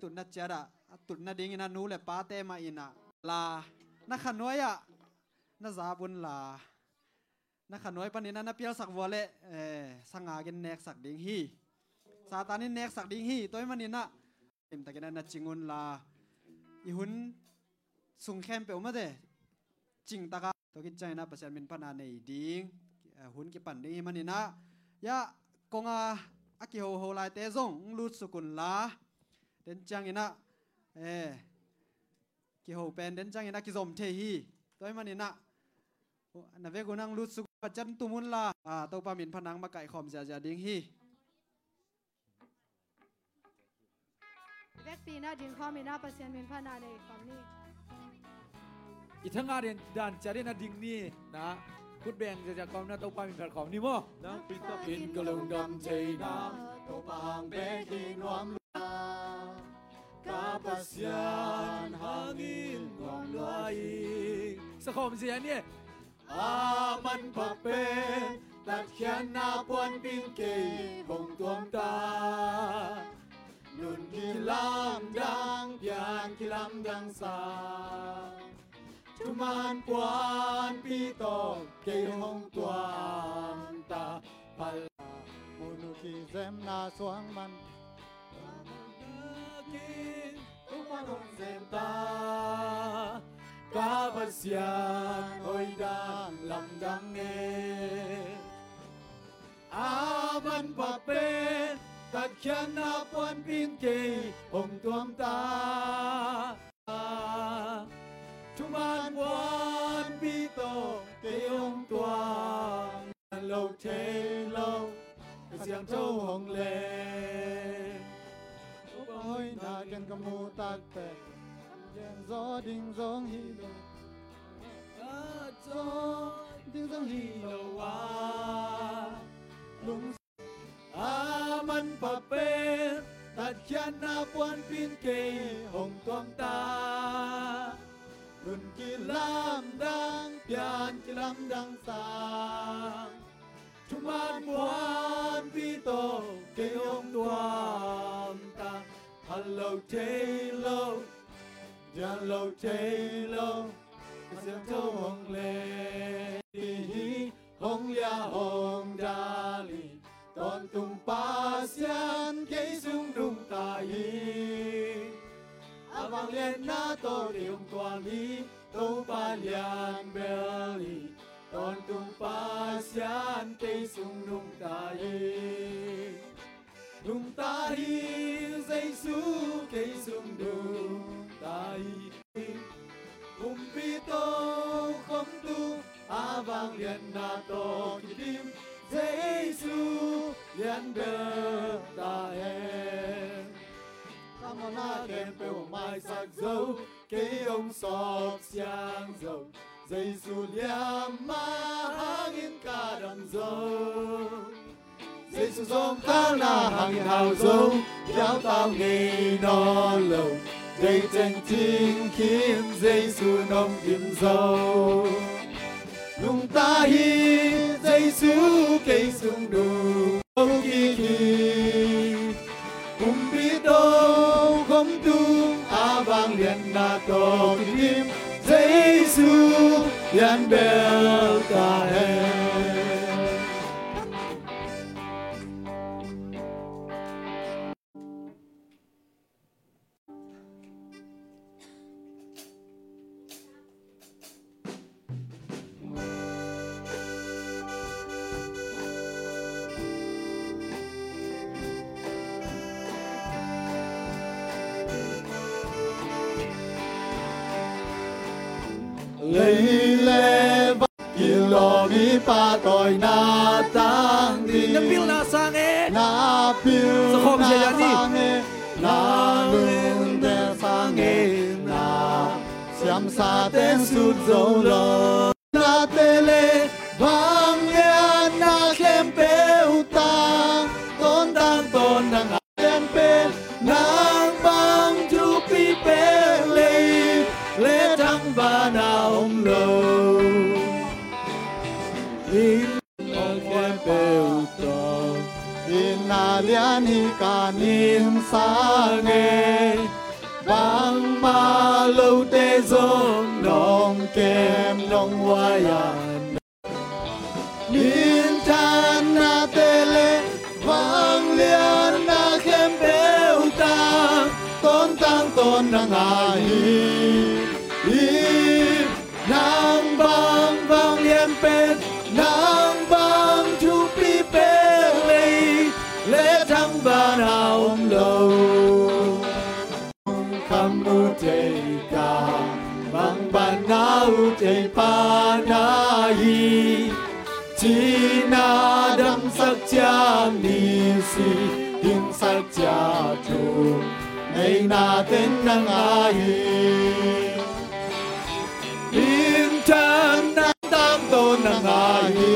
ตุนนาเจระตุนนาดิ่งนานูเลป้าเตมาอินะลานักขน้อยอะนักซาบุญลานักขน้อยปนินนักเปียวสักวัวเละเอสังอากินเนกสักดิ่งฮีซาตานินเนกสักดิ่งฮีตัวมันนินะเต็มตะกินนักจิงุนลาอีหุนสุงเข้มเปียวมาเดจิงตะกาตัวกิจใจนะประชาชนปนาในดิ่งหุนกิปันดิ่งมันนินะยะกงอาอากิโฮโฮไลเตซงลูดสุกุลลาเดินจังเองนะเอกี่หูเป็นเดินจังเองนะกิจมเทฮีตัวมันเองนะนาเวกุนังรู้สุขประจันตุมุลลาอ่าตัวปามินพนังมาไก่ขอมจะจะดิ้งฮีเวกปีน่าดิ้งขอมินาประเสียนมินพนาในความนี้อีทั้งงานเรียนด่านจะได้นาดิงนี่นะพุดแบงจะจะขอมนาตปามินแผ่ขอมนี่มั้งนะปิตะปินกระลุงดำใจน้าตปางเบกีนวมลา kapasian hangin kong luai sa kom si ani aman pape tat khian na puan bin ke kong tuam ta nun kilam dang pian kilam dang sa Tuman puan pito kay hong tuam ta pala munuki zem na suang man tingui uma ta cá vật xian ôi đa lòng đam mê a văn và bên tất chân a quan pin kỳ hồng tuông ta chúng an quan bi tổ tế ông toàn lâu thế lâu giang châu hồng lên hơi na ken ka mu tak te yen zo ding zong hi lo ka zo ding zong hi lo wa lung a man pa pe tat chan na puan pin ke hong tuam ta run ki lam dang pian ki lam dang sang chúng an quan vi tổ kêu ông đoàn ta Hello Taylor Hello Taylor Xem thâu hong lê Hồng ya hong đa li Tôn tung pa sian Kê sung đung ta hi A vang lên na tô điểm toàn hi Tô pa lian bè li Tôn tung pa sian Kê sung đung ta hi Đung ta hi Giêsu cây dùng đồ tại cùng không tu a vang liền na tô tim Giêsu liền đờ ta em ta mong na kèm bèo mai sắc dấu cây ông sọp xiang dầu Giêsu liền ma hang in cả đầm Dây sung sông na hàng yên hào dấu tao nghề nó lâu Dây chân chinh khiến dây su nông kim dâu Lung ta hi dây su cây sung đủ Ông kỳ kỳ Cùng biết đâu không tung Á vang liền na tổ kim Dây su Yan bel ta heo sa ten sut zo lo na tele bang ya na kempe uta ton dan ton nang kempe nang bang tu pi pe le le tang ba na om lo in om kempe uta in na lian hi kanin sa lâu tê dông nong kem nong hoa ya Ninh tan na tê lê vang liên na khem bêu ta Tôn tăng tôn năng hà hi Nang bang vang yên pet Nang bang chu pi pe lê Lê thăng và nào lâu panahi Tinadam sakya nisi Din sakya tu Nay natin ng ahi Intang natamdo ng ahi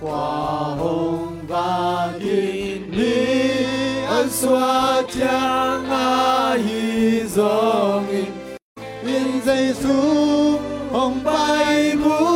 Qua hồng và đi, lý ân xóa trang a hi dòng in in dây xuống hồng bay múa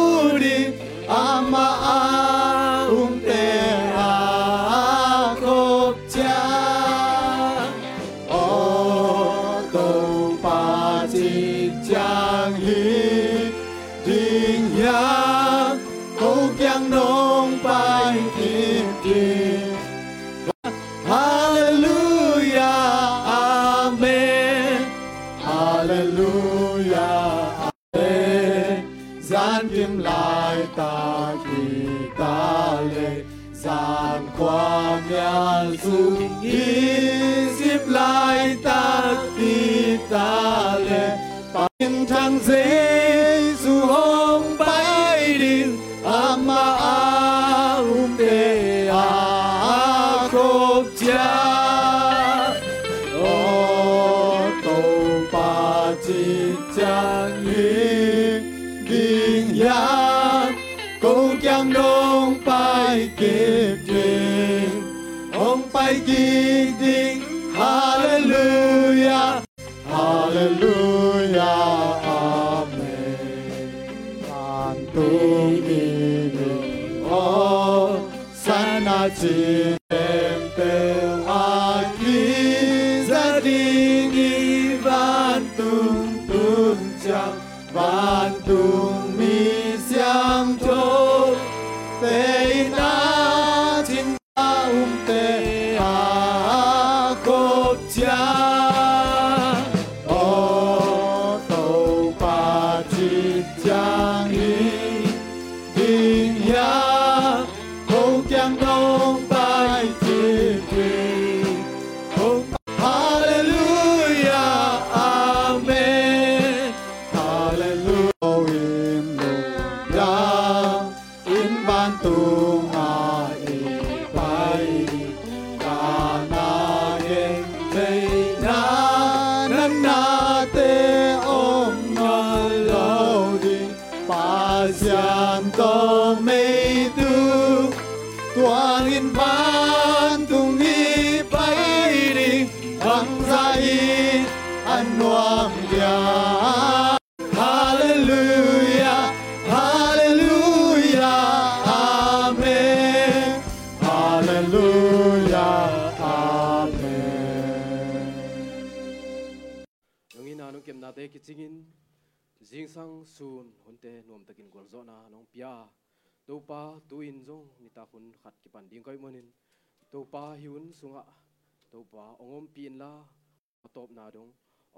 azul Easy bleibt, Tale, Pintern sehen. girding. Hallelujah! Halleluja, Amen. Antung ini, oh, sana cinta. te nuam takin gol zona nong pia to pa tu in zong ni ta hun khat ki pan ding koi monin to pa hiun sunga to pa ongom pin la top na dong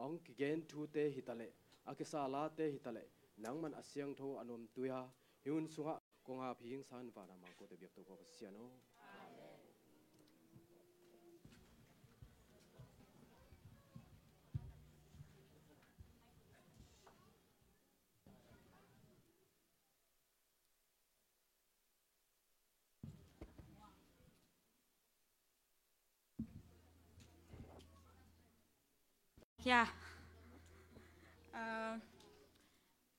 ong ki gen thu te hitale akisa la te hitale nang man asyang tho anom tuya hiun sunga konga phing san vana ma ko te biak to ko no ยา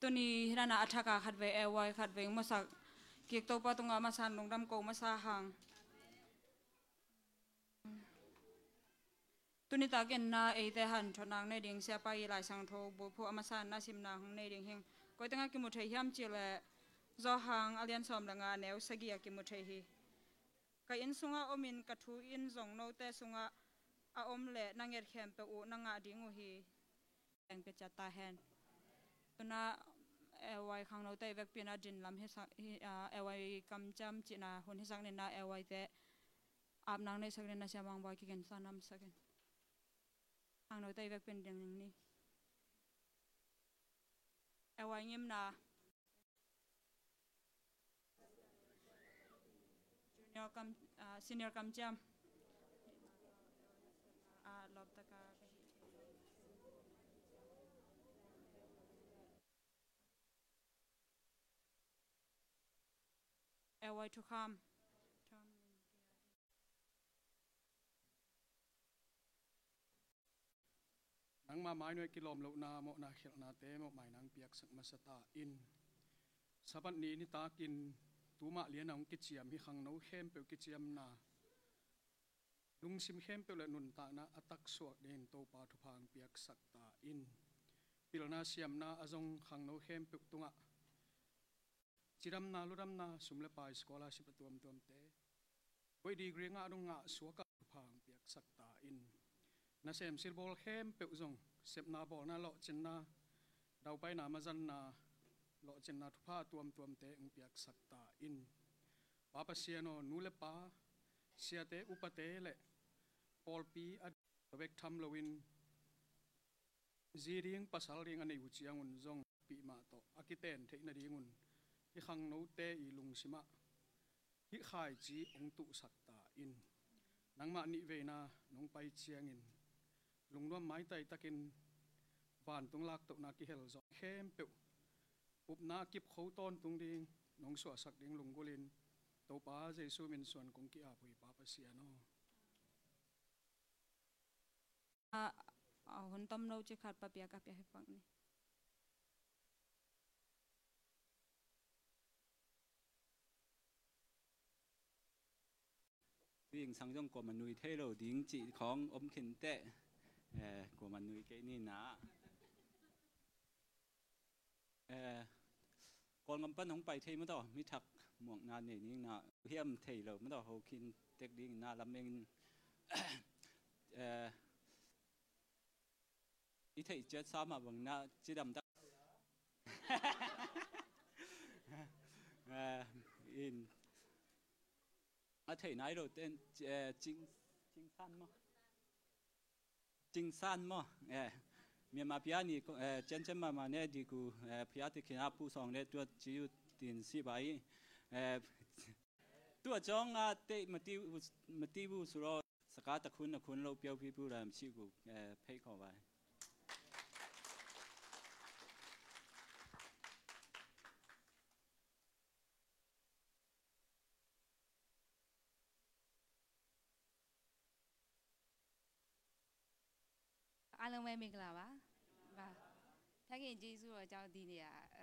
ตัวนี้รานาอาชากาขัดเวเอวขัดเวงมาสักเกี่ยวกับตัวงามาสานลงดำโกมาสาหังตัวนี้ตากินนาเอเดหันชนางในดิ่งเสียไปหลายสังทูบุพอมาสานนาชิมนางในดิ่งเฮงก็ตั้งกิมุทัยย่ำจีเล่จอหังอเลียนสอมลังงานแนวสกิยากิมุทัยฮีก็อินสุงาอมินกัตุอินสงโนเตสุงาอาอมเละนังเอ็ดเข้มเปอุนังอาดิงูฮีแตงเปจัตตาแฮนตัวน่าเอวัยขังเราเตยเวกเปียนาดินลำเฮสักเอวัยกำจำจีน่าหุ่นเฮสักเนน่าเอวัยเต่อาบนังในสักเนน่าเชียบางบอยกินสานำสักเนขังเราเตยเวกเป็นอย่างนี้เอวัยเงียบนา junior kam uh, ี e n i o r kam j a a way to harm. nang ma mai noi kilom lo na mo na khel na te mo mai nang piak sak masata in saban ni ni ta kin tuma lian ang kichiam hi khang no hem pe kichiam na lung sim hem pe la nun ta na atak so den to pa thu phang piak sak ta in pilna siam na azong khang no hem pe tunga ิรัมนาลุรัมนาสุมเลปายสกอลาชิปตัวมตัวเตไว้ดีกรีงาดุงะสวกับผางเปียกสักตาอินนาเซมซิลบอลเข้มเปิ้ลจงเซมนาบอลนาโลจินนาดาไปนามาจันนาโลจินนาทุพาตัวมตัวเตอุเปียกสักตาอินปาปเซียโนนูเลปาเซียเตอุปเตเลปอลปีอัดเวกทำโลวินจีริงปัสสาวะเรียงอันนี้หุ่นยงอุนจงปีมาโตอากิเตนเทนารีอุน i khang no te i lung sima hi khai chi ong tu sak ta in nang ma ni ve na nong pai chiang in lung lom mai tai takin van tung lak to na ki hel zo khem pe up na kip khâu ton tung ding nong so sak ding lung golin to pa jesu min son kong ki a pui pa pa sia no a hon tom no che khat pa pia ka pia he pang ni วิงสังจงกมันนุยเทโลดิ้งจีของอมเข็นเตะเอ่อกมันนุยเกนี่นะเอ่อกอนกำปั้นของไปเทไม่ต่อมิถักหมวกนานนี่นี่นะเฮียมเทโลมต่อโฮคินเต็กดิ้งนาลำเองเอ่ออีเทเจ็ดสามมาบังนาจีดำตักเอออิน ở thầy nói đầu tên chính chính san mò chính san mò မြန်မာပြားနေကျန်းကျန်းမာမာနဲ့ဒီကူဖျားတခင်အပူဆောင်တဲ့အတွက်ကြည်တင်စီပါရင်အဲသူအကြောင်းကတိတ်မတိမတိဘူးဆိုတော့စကားတခွန်းနှခွန်းလောက်ပြောပြပြတာမရှိဘူးအဲဖိတ်ခေါ်ပါတယ်အားလုံးပဲမင်္ဂလာပါပါဖခင်ဂျေဆုတော်ကြောင့်ဒီနေရာအ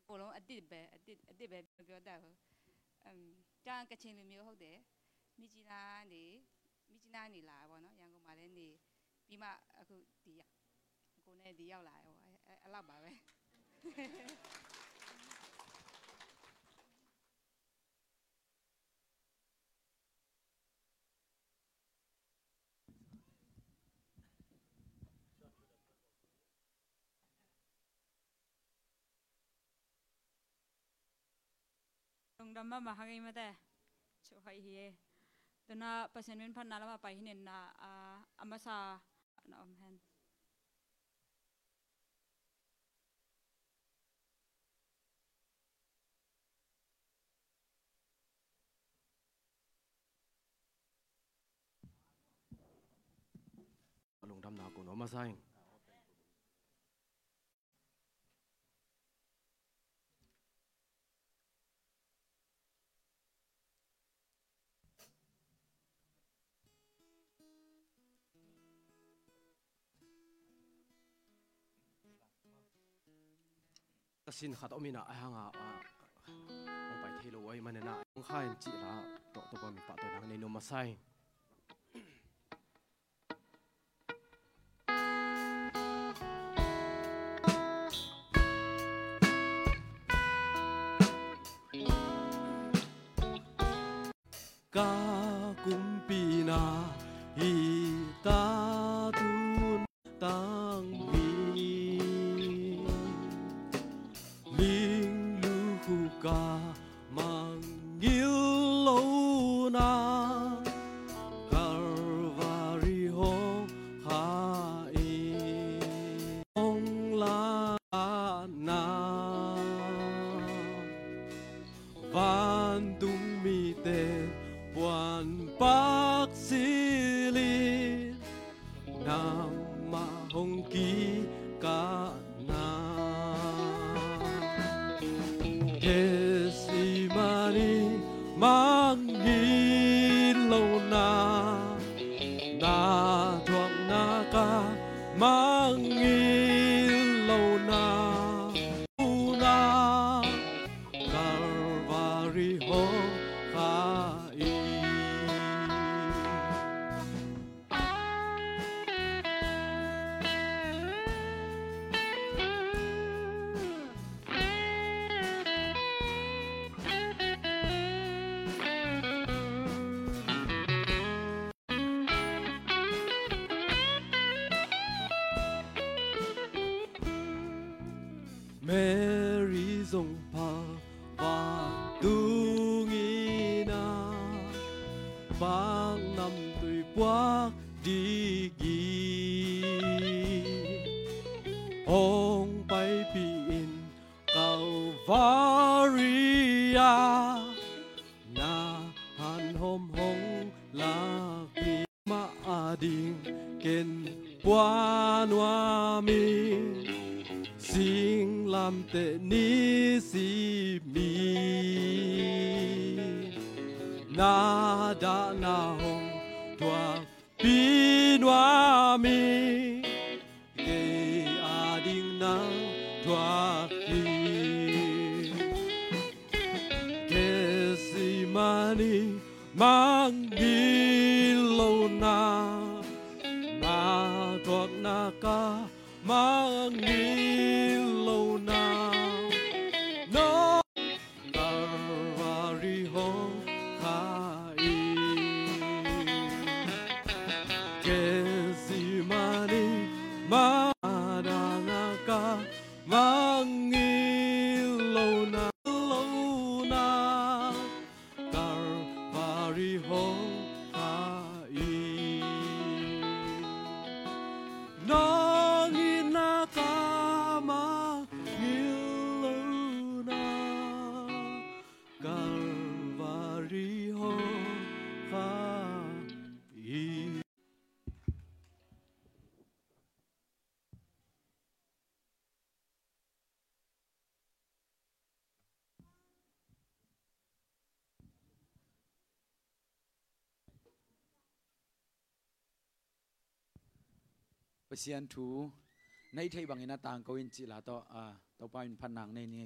အကုန်လုံးအတစ်ပဲအတစ်အတစ်ပဲပြောတတ်ဘူးအမ်ကြာကချင်လူမျိုးဟုတ်တယ်မိကြီးသားနေမိကြီးသားနေလာပေါ့နော်ရန်ကုန်မှာလည်းနေပြီးမှအခုဒီကိုနဲ့ဒီရောက်လာရောအဲ့လောက်ပါပဲงดัมมาหาหาไมาแต่ช่วยเฮตอนน่ะเปอร์เซ็นต์เป็นพันนาแล้วมาไปเห็นน่ะอ่าอเมาซาน่ะอมแฮน้ ù งท đâm nào c ũ อง nó mà s สินขัดอมินาอ่างอ่ะองไปเทโลไว้มันน่ะองข้าเห็นจีละตกตัวมีปะตัวนังในนมาไซ do. เซียนทูในไทยบางอินาต่างก็วินจิลาต่อ่าต่อินพันนางในนี้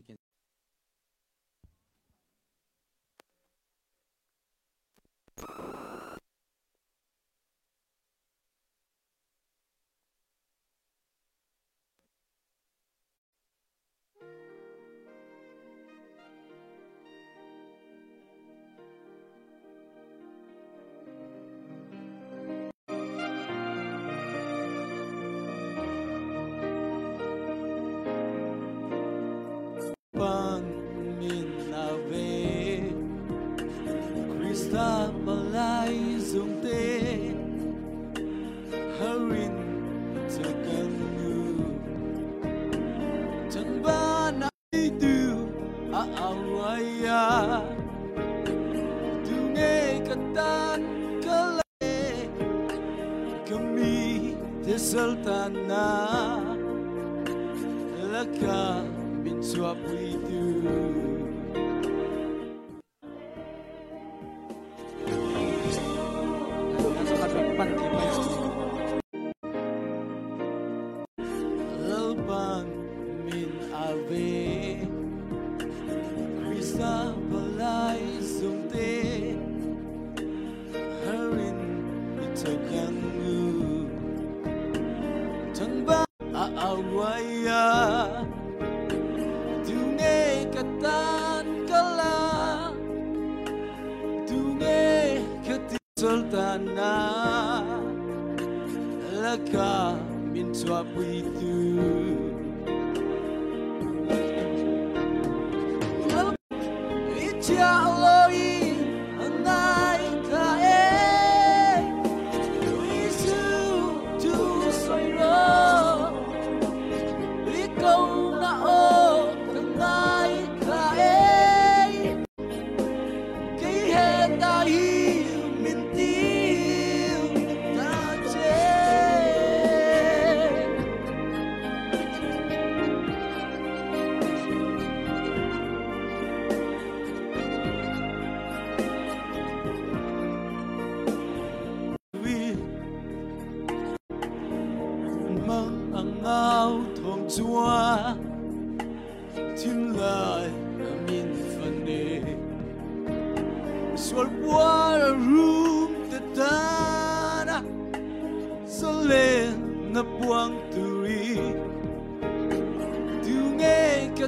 na buang turi Dungay ka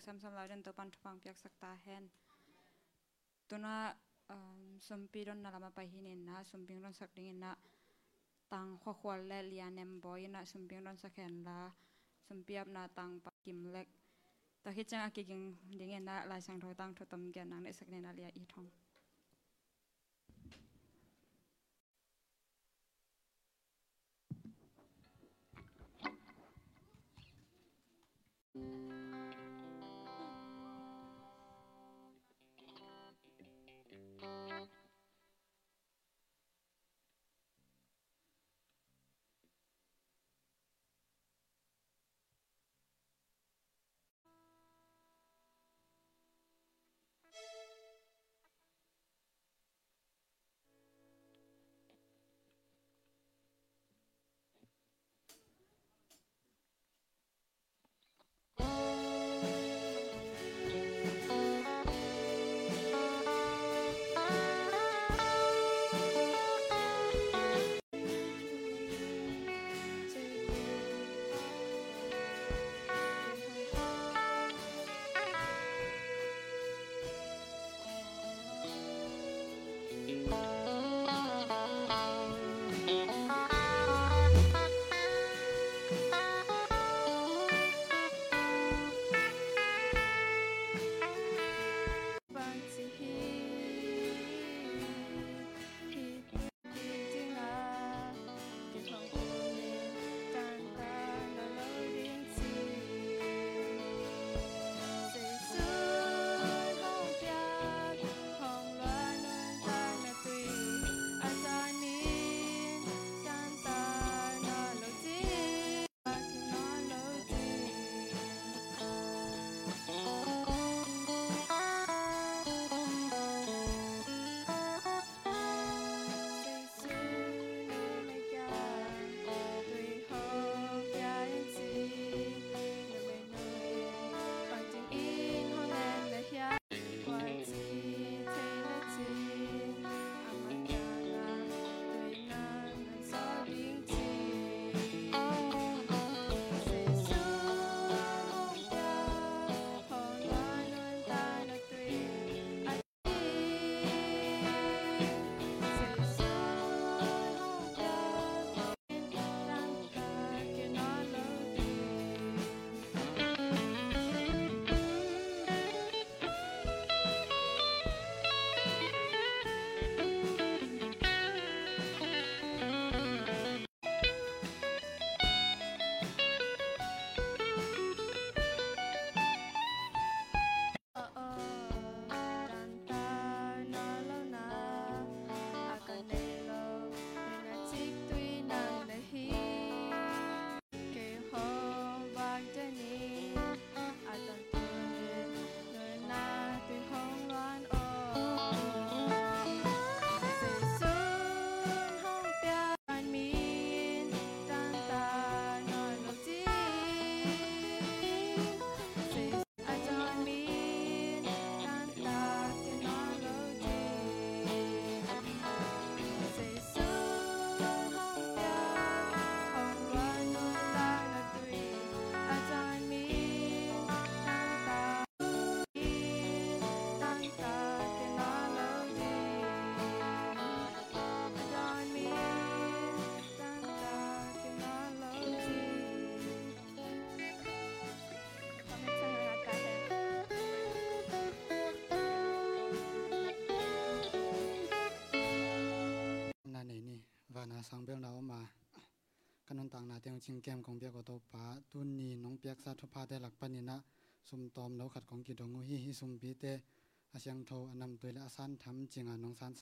sok s e m sam laden to pan thupang piak sak ta hen tuna sompi don na lama pahinin na sumping don sak d i n g n a tang k h o k h o a l le lianem boy na sumping don sak hen la sumpi ap na tang pa kim lek ta hi chang akiging dingin na lai sang t o tang tho t o m gen nang ne sak ne na lia i thong สังเบลเรามากันนต่างนาเตียงชิงแก้มของเบียกตัวปาตุนนีน้องเปียกซาทุพาได้หลักปนินะสมตอมเราขัดของกิดงงูฮิฮิสุมปีเตอาชียงโทอนำตัวและอาสันทำจริงอ่ะน้องสัน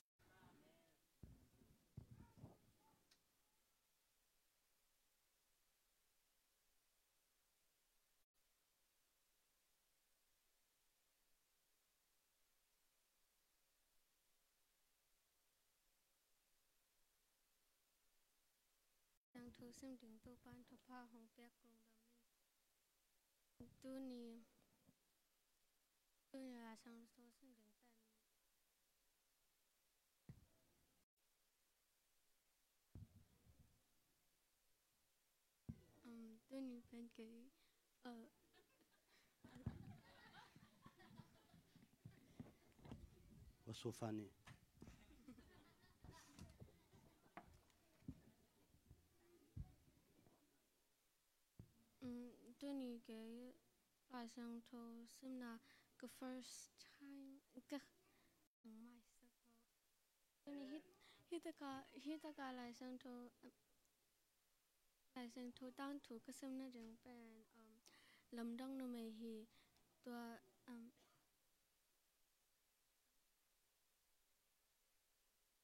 都你，都你，想说送点蛋。嗯，都你分给。我说饭呢。嗯，都你给。và sang thâu xem là the first time cái mai sắc nên hít hit tất cả hit tất cả lại sang thâu lại sang thâu tăng thủ cái xem là rằng bạn um, lâm đông no mày hi tua um,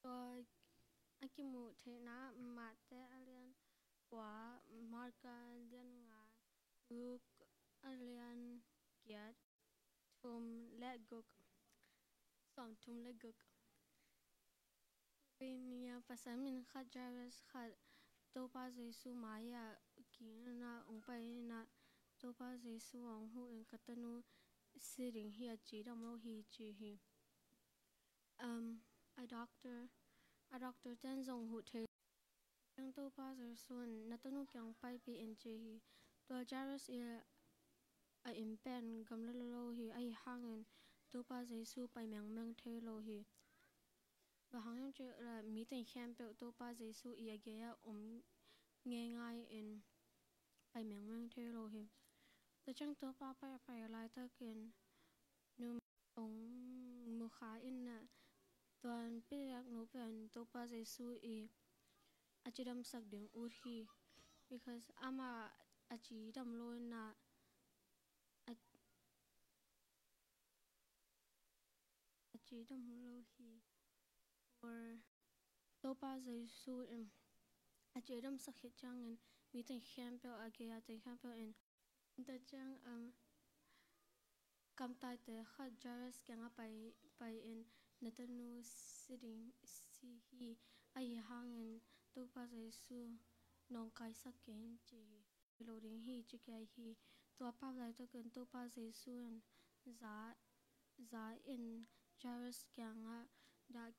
tua akimu thế na mà thế alien quả marka alien ngà group an lian giat thum le guk som thum le guk bin ya pasamin kha jaras kha to pa zui su maya ki na ung pai na to pa zui su ong hu en katanu sitting here chi dam lo hi chi hi um a doctor a doctor ten zong hu the yang to pa zui su na tanu kyang pai pi en chi hi to jaras ya a in pen gam lo lo hi ai hangen tu pa zai su pai meng meng the lo hi và hàng em chơi là mỹ tình khen bẹo tu pa giấy su ý ghé ôm nghe ngay in bài miệng mang theo lô hiểm tôi chẳng tu pa phải phải lại ta kiến nếu ông mù khá in nè toàn biết rằng nó về tu pa giấy su ý à chỉ đâm sạc đường út khi because ama à chỉ đâm lôi nè chỉ đồng lô hi or to pa zai su em a à, chỉ đồng sắc hết trang en mi tên khem pel a ge a tên khem pel en ta trang um kam tai te kha jaras kenga pai pai en natanu sitting si hi ai hang em, to pa zai su nong kai sắc ken chỉ lô đình hi chỉ cái hi tua pa lại tôi cần to pa zai su en giá giá in Charles đã da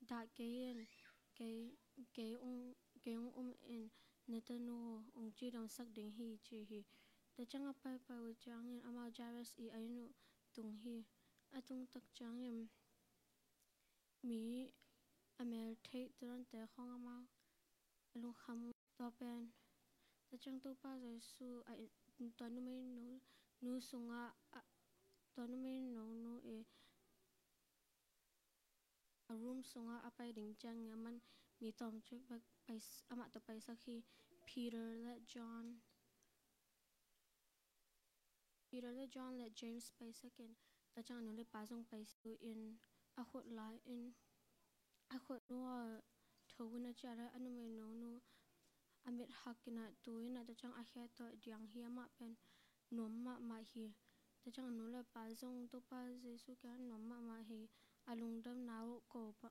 đã da yên ke ke ung ke ung um yên in netanu ông chi dong sak ding hi chi hi ta phải phải với u yên amal ama Charles i ainu tung hi atung à, tak chang em mi amel thei turan te khong ama lung kham to pen ta chang tu pa rồi su ai to nu mai nu nu sunga to nu mới nu nu e a room สงอาไปดิงจังงมันมีตอมช่วยไปไปอามาตไปสักที Peter และ John Peter และ John และ James ไปสักกันแต่จังนู้นเลยปาซงไปสู่อินอาขวดไหลอินอาขวดนัวเทวินาจาระอนุเมโนนัวอเมทักกินาตัวน่าจะจังอาแค่ตัวดียงเฮียมาเป็นนมมามาฮีแต่จังนู้นเลยปาซงตัวปาเจสุกันนมมามาฮี đâm alung dam nau ko pa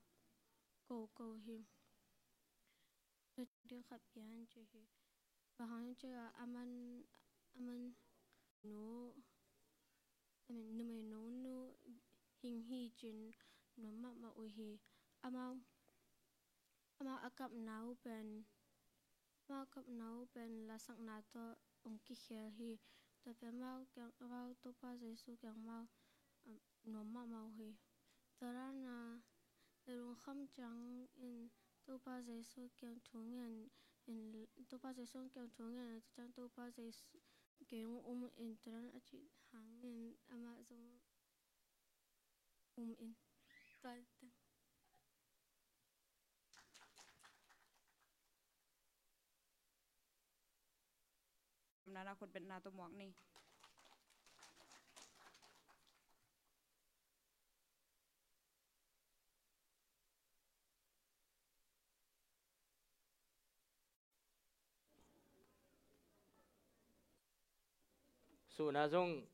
ko ko hi dia khap yan che hi bahan che aman aman no aman no mai no no hing hi chin no ma ma u hi ama ama akap nau pen ma akap nau pen la sang nát to ông ki khel hi to pe mau kyang vào to pa jesu kyang mau no ma mau hi Sarana erun khamchang in topa jaisu kyang thungen in topa jaisu kyang thungen chang topa jaisu kyang um in tran achi hang in ama zong um in tan nana คนเป็นนาตัวหมวกนี่สูนาซงเ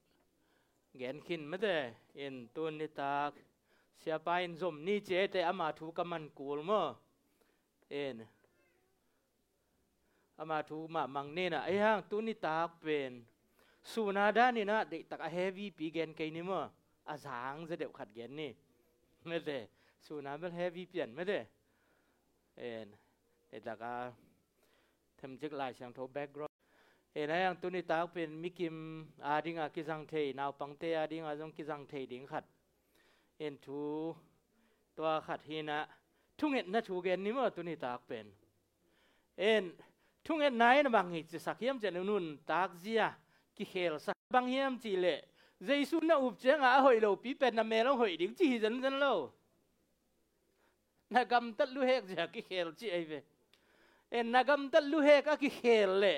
แกนขินไม่ได้เอ็นตุนนิตากเสียไปนสมนี่เจแต่อามาทูกมันกูลมอ้เอ็นอามาทูมามังเนนะไอ้ห่างตุนนิตากเป็นสูนาด้านนี่นะเด็กตักเฮฟวีปีแกนไกนี่มั้อาสางจะเด็กขัดแกนนี่ไม่ได้สูนาเป็นเฮฟวีเปลี่ยนไม่ได้เอ็นเด็กตักเทมจิกลายช่างททแบ็กกราวเห็นไหมยังตุนิตาเป็นมิกิมอาดิงอากิจังเทยนาวปังเตอาดิงอาจงกิจังเทยดิงขัดเอ็นทูตัวขัดเฮนะทุกเอ็ดนะทูเกนนี่มั้ตุนิตาเป็นเอ็นทุกเอ็ดไหนนะบางเหตุสักเยี่ยมเจนนุนตากเสียกิเคลสักบางเยี่ยมจีเล่เจสุนุนะอุบเจงอาหอยโลปีเป็นนะเมลองหอยดิงจีเจนเจนโลนักกรรมตัดลูุเฮกจะกิเคลจีไอเวเอ็นนักกรรมตัดลูุเฮกอากิเคลเล่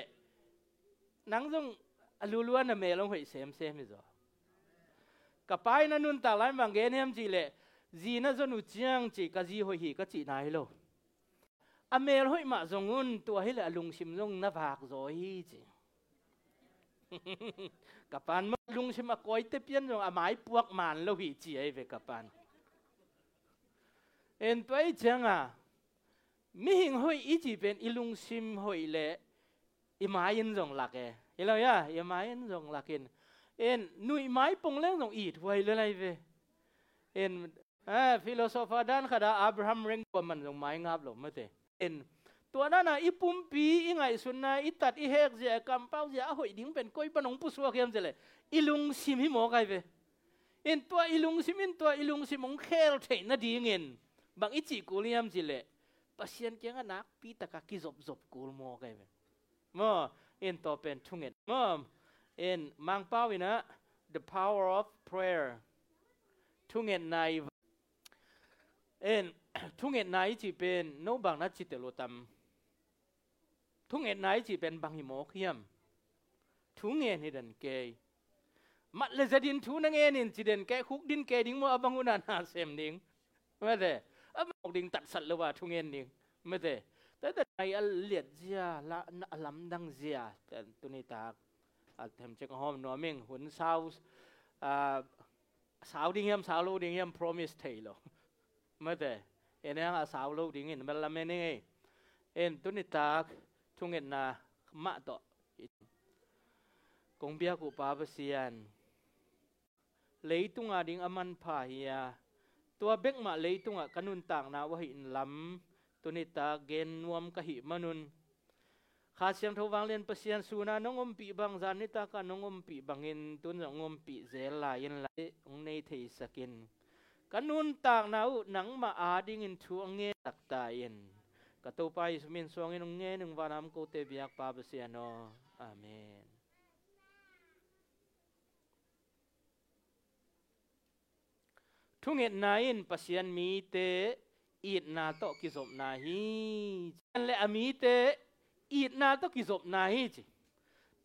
nang zung alulua na melong hoi sem bây giờ. zo kapai nó nun ta lai mang gen em chỉ lệ. gì nó zo nu chiang chỉ cái gì hoi hi cái chỉ nai lo a mel hoi ma zong un tua hi la lung sim zong na vak zo hi chi kapan mà lùng sim mà koi te pian zong à mai buộc màn lo hi ấy về ve kapan en tuai chiang à, mi hing hoi i chỉ bên i lung sim hoi lệ. imayin zong lak e ilo ya imayin zong lakin en nu imai pong leng zong it wai le lai ve en a philosopher dan khada abraham reng ko man zong mai ngap lo mate en tua na na ipum pi ingai sunna itat i hek je kampau je a hoi ding pen koi panong pu suwa kem jele ilung sim hi mo kai ve en tua ilung sim in tua ilung sim ong khel thei na ding en bang ichi kuliam jile pasien kenga nak pi taka ki zop zop kul mo kai ve มื่อเอ็นต่อเป็นทุงเงินเมื่อเอ็นมังเป้าวินะ the power of prayer ทุงเงินในเอ็นทุงเงินไหนจีเป็นโนบังนัจิตเตโลตัม ทุงเงินไหนจีเป็นบังหิโมเขียม ทุงเงินให้ดันเกยมัดเลยจะดินทุนังเอินจีเดนแกคุกดินเกยดิ้งมัวบังหุนานาเซมดิ้งไม่ได้อะบอกดิ้งตัดสัตว์เลยว่า ทุงเงินดิ้งไม่ได้แต่แต่ไอ้เลียดเจียละลำดังเจียแต่ตุนิตาเทมเจ้าหอมนัวเมงหุ่นสาวสาวดิ้งยำสาวลูดิ้งยำ promise เทโลไม่แต่เอ็นยังสาวลูดิ้งยำมันละเมนี่เอ็นตุนิตาทุ่งเอ็นนามะต่อกงเบียกุปาปเสียน lấy tung à đình âm ăn phá hiya tua bếc mà lấy tung à căn nun tàng na wa hin lắm ตุนิตาเกนนวมกะหิมนุนขาเสียงทวังเลียนเปเซียนสูนาน้องอมปีบางจานิตากาน้องอมปีบางเงินตุนองอมปีเจลายินไหลองในเทสกินกันนุนต่างนาวหนังมาอาดิงินทวงเงตักตายินกตูไปสมินสวงเงินองเงนึงวานามกูเตบียกปาเปเซียนออาเมน thung hiện nay in pasian mi te อีดนาโตกิสมนาฮีอันเลอมีเตอีดนาโตกิสมนาฮีจิ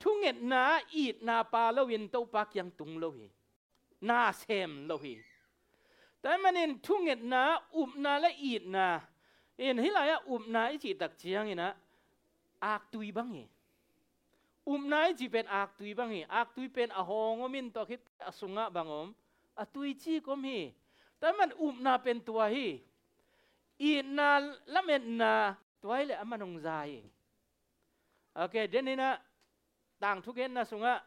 ทุงเง็ดนาอีดนาปาเลวินโตปักยังตุงเลวีนาเซมเลวีแต่มันเองทุงเง็ดนา อุบนา และอีดนา เอ็นฮิลายอุบนาอิจิตักเจียงเอนะอากตุยบังเออุบนาอิจิเป็นอากตุยบังเออากตุยเป็นอหงอมินตอคิดอสุงะบังอมอตุยจีก็มีแต่มันอุบนาเป็นตัวฮีอีนาละเมนนาตัวไอ้เลยอมันงใจโอเคเดี๋ยวนี้นะต่างทุกเห็นนะสุงะ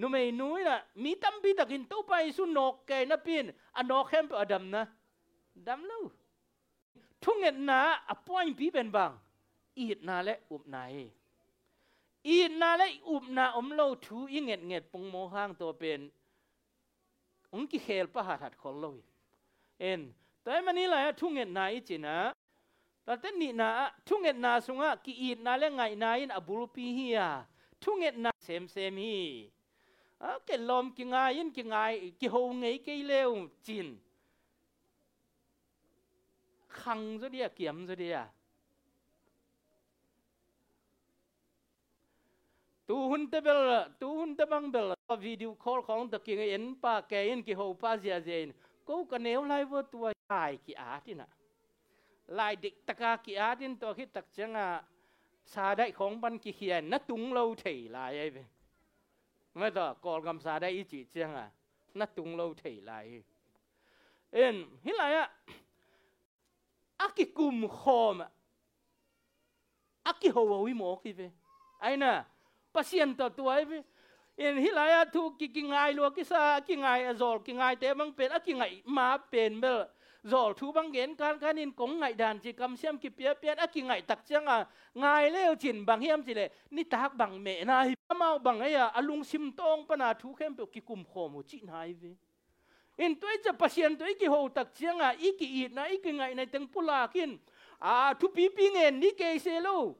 นุ่มไอ้นุ้ยนะมีตั้มบีตะกินตู้ไปสุนกแกนะปีนอนนกเข้มอดำนะดำลูทุกเห็นนะอปอยพีเป็นบางอีนาและอุบไหนอีนาและอุบนาอมเลทูอีเง็ดเง็ดปงโมห้างตัวเป็นองค์กิเคลปะหัดหัดคนเลยเอ็นแต่มันนี่แหละทุ่งเงินนายจีนะแต่เต้นนี่นะทุ่งเงินนาสงะกีอีนาแลงไงนายนอบุรุปีเฮียทุ่งเงินนาเซมเซมฮีอเกลอมกิงายนกิงายกิฮงไงกิเลวจินขังซะเดียเกียมซะเดียตูหุ่นเตเบลตูหุ่นเตบังเบลวิดีโอคอลของตะกิงเอ็นป้าแกเอ็นกิฮฮป้าเจียเจน ko ka neu lai vo tua tai ki a tin à lai dik taka ki a tin to khi tak changa sa dai khong ban ki hian na tung lâu thei lai ai ve mà đó còn gam sa dai i chi à na tung lâu thei lai en hi lai akikum khom aki ho wi mo ki ve ai na pasien to tu ai ve in hilaya thu ki ki ngai lo ki sa ki ngai azol ki ngai te mang pen a ki ngai ma pen mel zol thu bang gen kan kan in kong ngai dan chi kam siam ki pia pian a ki ngai tak chang a ngai leo chin bang hiam chi le ni tak bang me na hi mau bang ya alung sim tong pa na thu khem pe ki kum kho mu chi nai ve in toi cha pasien toi ki ho tak chang a i ki i na i ki ngai nai teng pula kin a thu pi pi nge ni ke se lo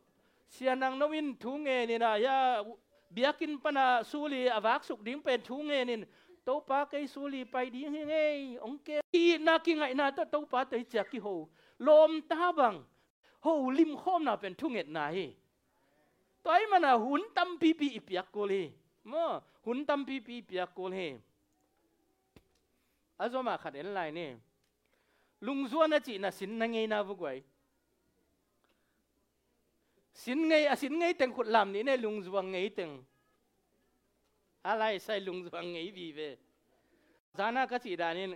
sianang no in thu nge ni na ya biakin pana suli avak suk ding pen thu nge nin to pa ke suli pai ding hi nge ong ke i na ki ngai na to to pa te cha ki ho lom ta bang ho lim khom na pen thu nget na hi toy mana hun tam pi pi piak ko li mo hun tam pi pi piak ko he azoma khat en lai ne lung zuan na chi na sin na nge na bu gwai สินไงสินไงแต่งขุดลำนี้ในลุงสวงไงแต่งอะไรใส่ลุงสวงไงบีเวจานาก็สีดานี่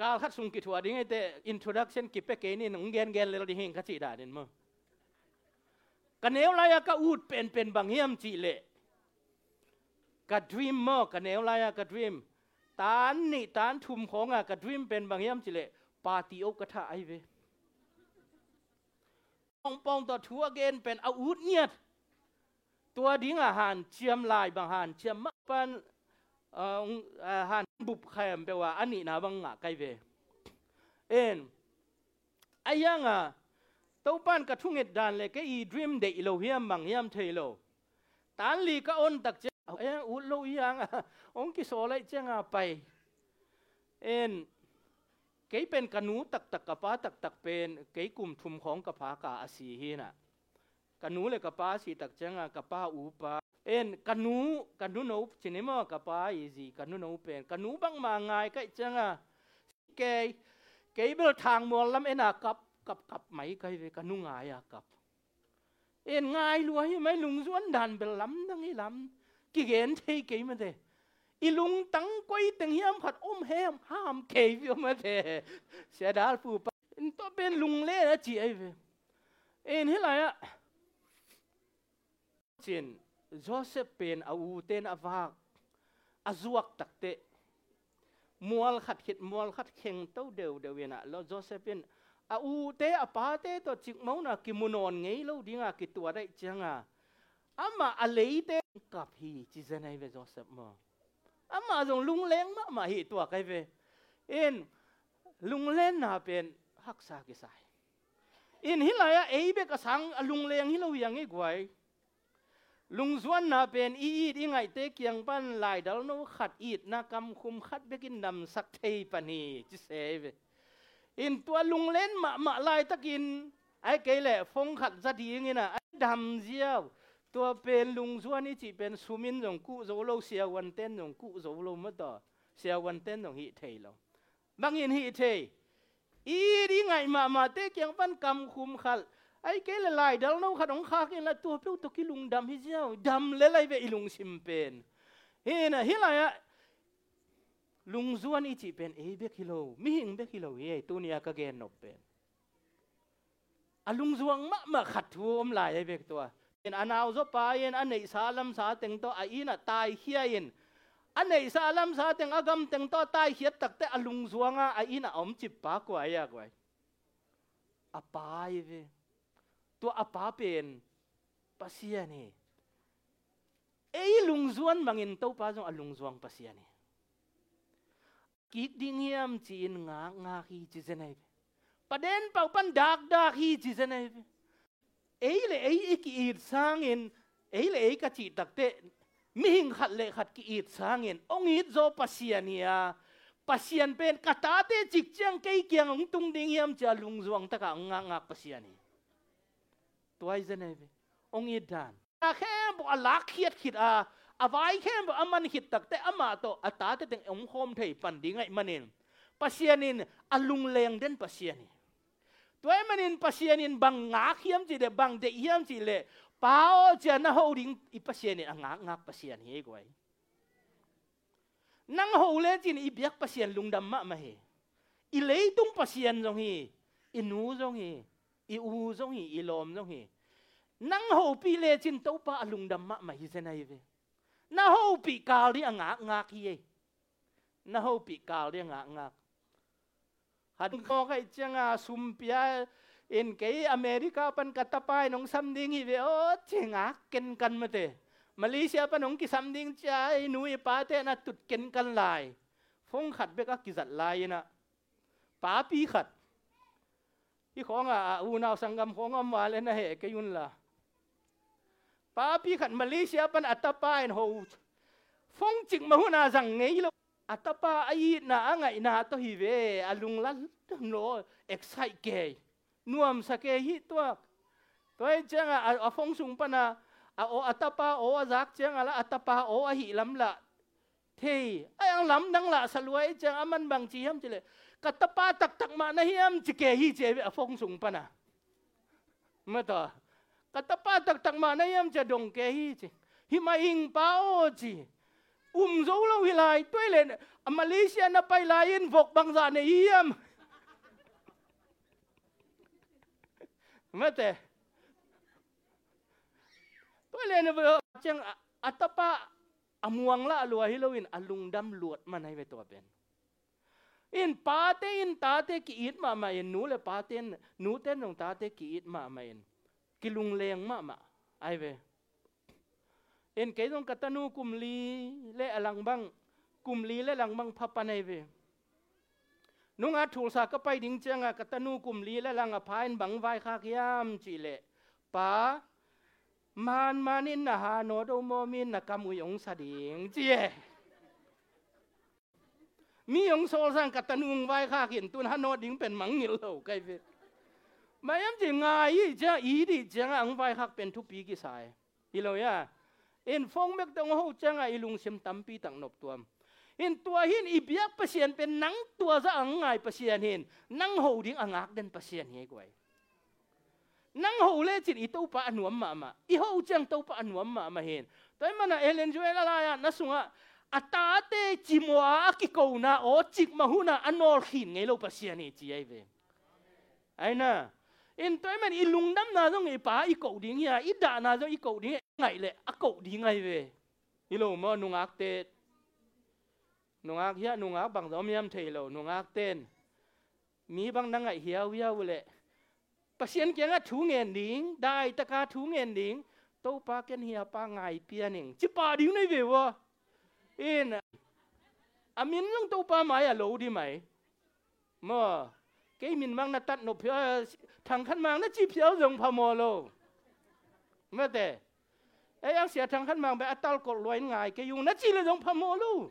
กาลคัดสุงกิทัาดิ้งแต่อินโทรดักชันกิเปเกนี่หนงเกนเกนเลยเราดิ้งคัดสีดานี่มั้งกันเนวลายก็อูดเป็นเป็นบางเยี่ยมจีเละกัดรมมมอกันเนวลายกัดรมตานนี่ตานทุมของอะกัดรมเป็นบางเยี่ยมจีเละปาติโอกระทะไอเวองปองต่อทัวเกนเป็นอาวุธเนียดตัวดิ้งอาหารเชียมลายบางหานเชียมมักปันอาหารบุบแคมแปลว่าอันนี้นะบางอ่ะไกเวเอ็นไอยังอ่ะตัวปั้นกระทุ่งเอ็ดดานเลยก็อีดริมเดอิโลเฮียมบางเฮียมเทโลตานลีก็อ้นตักเจ้าเอ็นอุลโลยังอ่ะองค์กิโซไลเจ้าไปเอ็นกเป็นกนูตักตักกะป้าตักตักเป็นเกกลุ่มทุมของกะพากาอสศีฮีน่ะกนูเลยกะป้าสีตักจังกะป้าอูปาเอ็นกนูกนูนูชินิมากะป้าอีจีกนูนูเป็นกนูบังมาง่ายก็จังอ่ะเกเกเบลทางมอลลำเอ็นอะกับกับกับไหมกครไปกนูง่ายอะกับเอ็นง่ายรวยไหมลุงส่วนดันเบลลำนั่งไอ้ลำกี่เกนเทเกยมันเดออีลุงตั้งก้อยตั้งเฮียมขัดอมแฮมห้ามเคยวิวมาเถอะเสียดายผู้ปนตัวเป็นลุงเล่นะจีไอเวเอ็นเฮลายะจินโจเซปเป็นอาอูเตนอาวากอาจวกตักเตะมวลขัดเข็ดมวลขัดเข่งเต้าเดียวเดียวนะแล้วโจเซปเป็นอาอูเตอปาเตตัวจิกเมานะกิมุนอนไงแล้วดีงากิตัวได้จังอ่ะอามาอเลเตกับฮีจิเซนไอเวโจเซปมาอามาจงลุงเลงมามาหิตัวใครเวเอ็นลุงเล่นนาเป็นฮักษากิสายอินฮิลายเอเบกสังลุงเลงฮิลวิยงอีกไวลุงส่วนนาเป็นอีดอีไงเตเกียงปั้นลายดาลโนขัดอีดนากำคุมขัดเบกินดำสักเทปนีจิเซเวอินตัวลุงเล่นมามาลายตะกินไอ้เกลแะฟงขัดจะดีงี้นะไอ้ดำเจียวตัวเป็นลุงส่วนนี่จีเป็นสุมินจงกู้โจโลเสียวันเต้นจงกู้โจโลมาต่อเสียวันเต้นจงฮิเทยเราบางอินฮิเทยอีดีไงมามาเตเกียงปันกำคุมขัดไอ้เกลลายเดลนู้ขัดองคากินละตัวเปี้ยวตกิลุงดำฮิเจ้าดำเลไลเวอลุงซิมเป็นเฮนะฮิลายะลุงส่วนนี่จีเป็นเอเบกิโลมิหิงเบกิโลเฮตัวนี้ก็เกนนบเป็นอลุงส่วนมะมาขัดทัวอมลายไอ้เบกตัว in anau zo pa in anei Lam sa teng to a in a tai hia in anei Lam sa teng agam teng to tai hiat tak te alung zuanga a in a om chip pa ko aya ko a pai ve to a pa pen pasia ni ei lung zuan mangin to pa zong alung zuang pasia ni kik ding hiam chi in nga nga hi chi zenai paden pau pan dak dak hi chi zenai ấy là ấy cái ít sang in ấy là ấy cái chỉ đặc tệ mình khát lệ khát cái ít sang in ông ít do pasiania pasian bên cả ta te chỉ chang cái kia ông tung ding yam cha lung zuang ta ka nga nga pasiani tuai zene ve ông ít đàn, dan à, ta khem bo alak à, khiet à, à avai khem bo aman à, khit tak te ama to ta te tiếng ông khom thei pan ding ai manin pasianin alung leng pasian pasiani ตัวมันอินพัศยานินบังงักเฮียมจีเดบังเดียมจีเลป้าเจนะฮูดิงอีพัศยานินงักงักพัศยานเฮกไว้นังฮูเลจินอีเบียกพัศยานลุงดำมะมาเฮอีเลยตุงพัศยานจงฮีอีนูจงฮีอีอูจงฮีอีลอมจงฮีนังฮูปีเลจินเต้าป้าลุงดำมะมาฮิเซนไอเวนาฮูปีกาลีงักงักเฮนาฮูปีกาลีงักงักหันก็ไอจังอาซุมพิอาเอ็นเกอเมริกาปันกัตปายน้องซัมดิงฮิเวโอเจงักเกนกันมาเตมาเลเซียปันน้องกิซัมดิงใจนุยปาเตนะตุดเกนกันลายฟงขัดเบกกิจัดลายนะป้าปีขัดที่ของอ่ะอูนาวสังกมของอมวาเลนะเหกยุนละป้าปีขัดมาเลเซียปันอัตปายนโฮฟงจิกมาหุนาสังเงี้ย atapa ai na angai na to hi ve alung lan no excite ke nuam sake hi to toi changa a phong sung pana a o atapa o azak changa la atapa o a hi lam la thế ai lắm đang là sa lúa ấy chẳng aman bang chi ham chỉ lệ cả tập ba tắc tắc mà na hiam chỉ kể hi chế về phong sùng pan à mà tờ cả tập ba tắc tắc mà na hiam chỉ đồng kể hi chỉ hi ma hình bao chỉ อุ้มโซลาวิไลตัวเล่นมาเลเซียนัไปไลน์ฟกบางสานเยี่ยมมาแต่ด้วยเล่นเบอร์จังอัตปะอามวงละลัวฮิโลวินอลุงดำลวดมานให้ไปตัวเป็นอินปาเตอินตาเตกีอิดมามาเอ็นนูเลยปาเตนนูเตนของตาเตกีอิดมามาเอ็นกิลุงเลงมามาไอเวเอ็นเกยต้องกัตนูกุมลีและอลังบังกุมลีและหลังบังพับปนเวนุงอาถูสาก็ไปดิ้งเจงกัตนูกุมลีและหลังอภัยบังไว้ากยามจีเลป้ามานมานินนะฮาโนโดโมมินนะกามุยองสดิงเจียมีองโซสังกัตนุงไวข้าเห็นตุนฮานอดิงเป็นมังงิลโลไกเวมายัมจะง่าเจ้าอีดิเจ้าอังไวข้าเป็นทุกปีกี่สายฮิโลยา in phong mek dong ho changa ilung sim tampi tang nop tuam in tua hin ibiak pasien pen nang tua za angai pasien hin nang ho ding angak den pasien hi kwai nang ho le chin i to pa anuam ma ma i ho chang to pa anuam ma ma hin toy mana elen juela la ya nasunga atate chimwa akikona o chik mahuna anor hin ngelo pasien hi chi ai ve na in toy man i lung nam na zong e pa i ko ding ya i da na đi i ko ding ngai le a ko ding ngai ve i lo mo nu ngak te nu ngak ya nu ngak bang zom yam thei lo nu ngak ten mi bang nang ngai hiao hiao le pasien kia ngã thú ngen ding dai tất cả thú ngen ding to pa ken hia pa ngai pia ning chứ pa ding nei về wo in amin à long to pa mai a à lo di mai mà cái mình ờ, mang nó tắt nộp phía thằng khăn mang nó chỉ phiếu dùng phà mò lô mà thế ấy ăn xia thằng khăn mang bé tao cột loài ngài cái dùng nó chỉ là dùng phà mò lô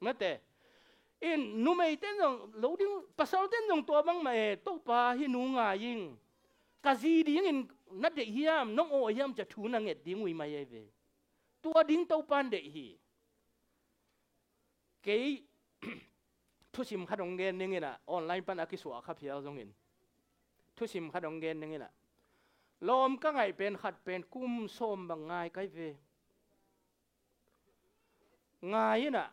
mà thế in nu mày tên rằng lâu đi pasal tên rằng tua băng mày tóc pa hi nu ngài ying cả gì đi in nó để hiam nông ô hiam chả thú năng nghẹt tiếng quỳ mày về tua đinh tàu pan để hi cái ทุชิมขัดองเกนนึงน่ะออนไลน์ปันอักิสวะขับเพียวตรงนี้ทุชิมขัดองเกนนึงน่ะลมก็ไงเป็นขัดเป็นกุ้มส้มบางไงไกเวงายน่ะ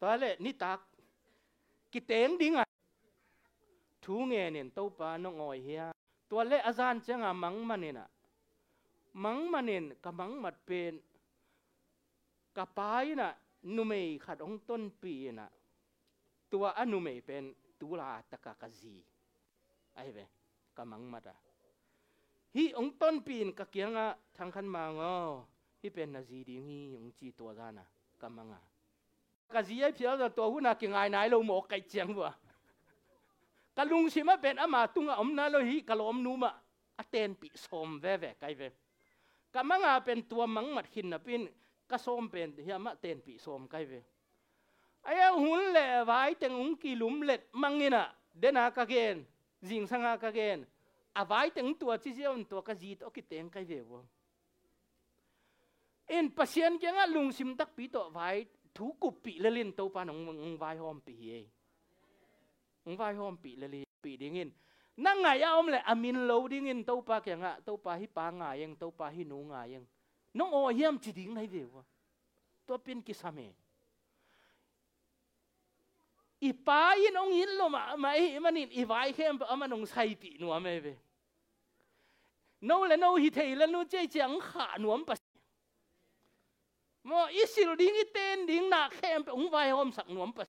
ตอนแรกนิตักกิเตงดิ้งอ่ะทูเงเนี่ยเต้าปลาน้องอ้อยเฮียตัวเลอาจารย์เจะงามังมันเนี่ยน่ะมังมันเนี่ยกับมังมัดเป็นกับปายน่ะนุ่มไม่ขัดองต้นปีน่ะตัวอนุเมเป็นตุลาตะกะกะจีไอ้เวกำมังมาดาฮีองต้นปีนกะเกียงอะทางขันมางอฮีเป็นนาจีดีงีองจีตัวจานะกำมังอะกะจีไอ้เพียวตัวหุ่นอะกิงไงไหนเราหมอกไก่เจียงวะกะลุงสิมาเป็นอามาตุงอะอมนาโลฮีกะลอมนูมะอะเตนปิสมเวเวไกเวกำมังอะเป็นตัวมังมัดหินนะปินกะสมเป็นเฮียมะเตนปิสมไกเว aya hun lệ vai teng ung ki lum let mangina dena ka gen jing sanga ka gen a vai teng tua chi jeon to ka jit o ki teng kai ve wo in pasien ke nga lung sim tak pi to vai thu ku pi le lê à, à, to pa nong ung vai hom bị ye ung vai hom pi le li pi ding in nang ngai à, om le amin lâu ding in to pa ke nga to pa hi pa nga yeng to pa hi nu nga yeng nong o hiam chỉ ding nai về vô to pin ki sao me อีป้ายินองยินลมไมามันออีไว้เข้มอมันองใส่ตีนัวไม่เว้โนแลวโน่ฮิเทแลวโนเจจังขาหนวมปะมออิสิลดิ้งอีเตนดิ้งหนักเข้มไปองไว้หอมสักหนวมปะ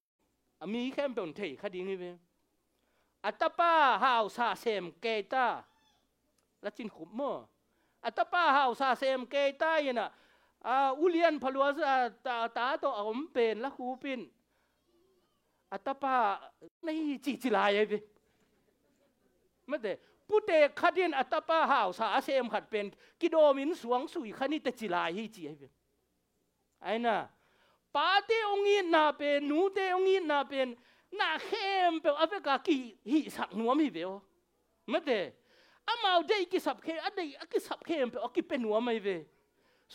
มีเข้มเป็นเทคดิ้งไี่เว้อัตป้าฮาวซาเซมเกตาและจินขุมมออัตป้าฮาวซาเซมเกตาเนี่ยนะอุเลียนพลัวตาตาโตอมเป็นละคูปินอัตปาไม่จีจีลายไปไม่เดพุทธเอกขัดเย็นอัตปาหาวสาเสมขัดเป็นกิโดมินสวงสุยขันนี้แต่จีลายให้จีไปไอ้น่ะป้าเตยองินนาเป็นนูเตยองินนาเป็นน่าเข้มเป็นอะไรกากี่หิสักนัวมีเวอไม่เดอาเมาได้กิสับเข้มอันใดกิสับเข้มเป็นกิเป็นนัวไม่เว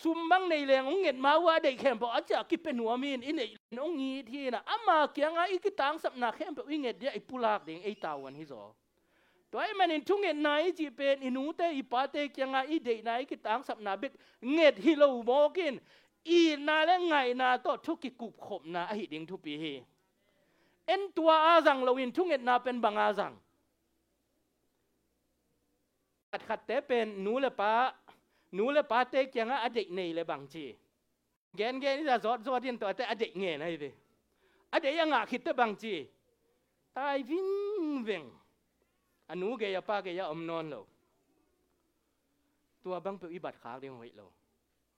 ซุ่มบังในแรงองเงินมาว่าได้เข้มเป็อาจจะกิเป็นนัวมีอันนี้น้องงี้ที่นะอามาเกียงอ่ะอีกต่างสับนักเข้แบบวิ่งเดียไอ้ปุลากเด้งไอ้ตาวันฮิโซตัวไอ้แมนินทุ่งเงินไหนจีเป็นอินูเตอิปาเตเกียงอะอีเดย์ไหนกต่างสับนักเบ็ดเงิดฮิโลโมกินอีนาและไงนาต่อทุกิกุบขบนาอหิดิงทุปีเฮเอ็นตัวอาสังเรลวินทุ่งเงินนาเป็นบางอาสังขัดขัดแต่เป็นนูเลป้านูเลป้าเตเกียงอ่ะอเด็กในเลบางจี gen gen ra zot zot din to nghe này đi, nai ve ade yanga khit tới bang chi tai vinh veng anh ge ya pa ge ya om non lo tua bang pe i bat khak ding hoi lo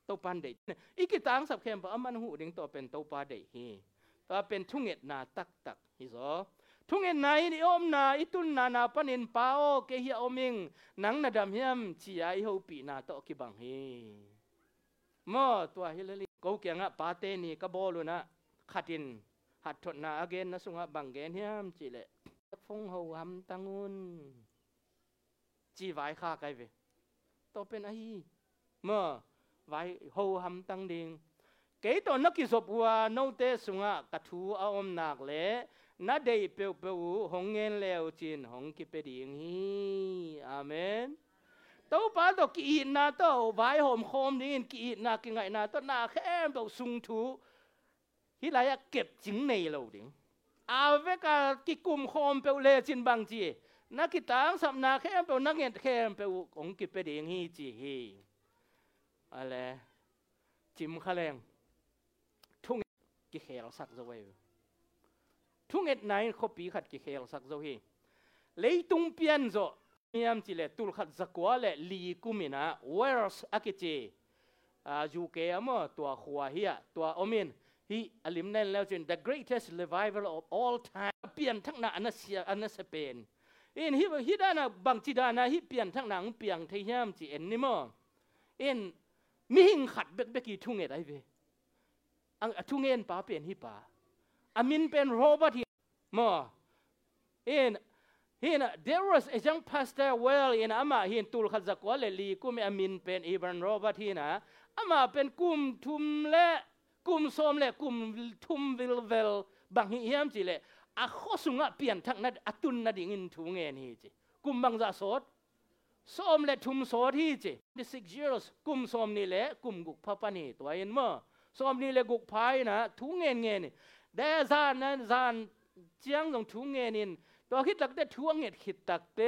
tàu pan de i ki tang sap khem pa aman hu ding tàu pen to pa de hi ta pen thunget na tắc, tak hi zo thunget na đi om na i tun na na pan pa o ke hi oming nang na dam hiam chi ai ho pi na to ki bang hi mo tua hi กูเกียงะปาเตนี่ก็บอลุนะขัดินหัดทนนาเกนนะสุงะบังเกนเฮมจีเลฟงหูหำตังุนจีไว้ข้าไกเวตัวเป็นไอเมื่อไว้หูหำตังดิงเกตอนนักกิจบัวโนเตสุงะกระทูอาอมนักเลนาเดยเปียวเปียวหงเงินเลวจินหงกิเปดิงฮีอาเมน tàu ba tàu kỹ na tàu vài hôm hôm đi kỹ na kỹ ngày na tàu na em tàu sung thú hi lại à, kẹp trứng này lâu đi à với cả cái cùng hôm tàu lê trên bằng gì na cái tang sắm na em tàu na nghe em tàu cũng kịp về điện hi chì, hi à lẽ chim khá lên thung cái khéo sắc rồi thung ngày này có bí khát cái khéo sắc rồi hi lấy tung pian rồi ียมจิเลตุลขัดสกัวเลลีกุมินะเวอร์สอากิจีอายูเกียมตัวขัวเฮียตัวอมินฮีอัลิมเนนแล้วจน the greatest revival of all time เปลี่ยนทั้งนาอันเสียอันเสเปนอินฮิฮิดานะบางจีดานะฮิเปลี่ยนทั้งนังเปลี่ยนเทียมจีเอ็นนี่มออินมิหิงขัดเบกเบกีทุ่งเอ็ดไอเวอังทุ่งเอ็นป้าเปลี่ยนฮิป้าอามินเป็นโรบอทีมออินฮีนะเดวิสไอ้จังพาสเตอร์เวลฮีนอามาฮีนตูลขจักวเลลีกุมเอมินเป็นอีบันโรบัตฮีนะอามาเป็นกุมทุมเละกุมโซมเละกุมทุมวิลเวลบางฮีเฮมจีเลอะโคสุงะเปลี่ยนทักนัดอตุนนัดอิงินทุงเงินฮีจีกุมบางจะสซดสซมเละทุมโซดฮีจีดิสิกเจอร์สกุมสซมนี่เละกุมกุกพปานีตัวเองเมื่อโซมนี่เละกุกพายนะทุงเงินเงินเดซานนั้นซานเจียงตรงทุงเงินนี่ตัวคิดตักเตช่วงเหตุคิดตักเต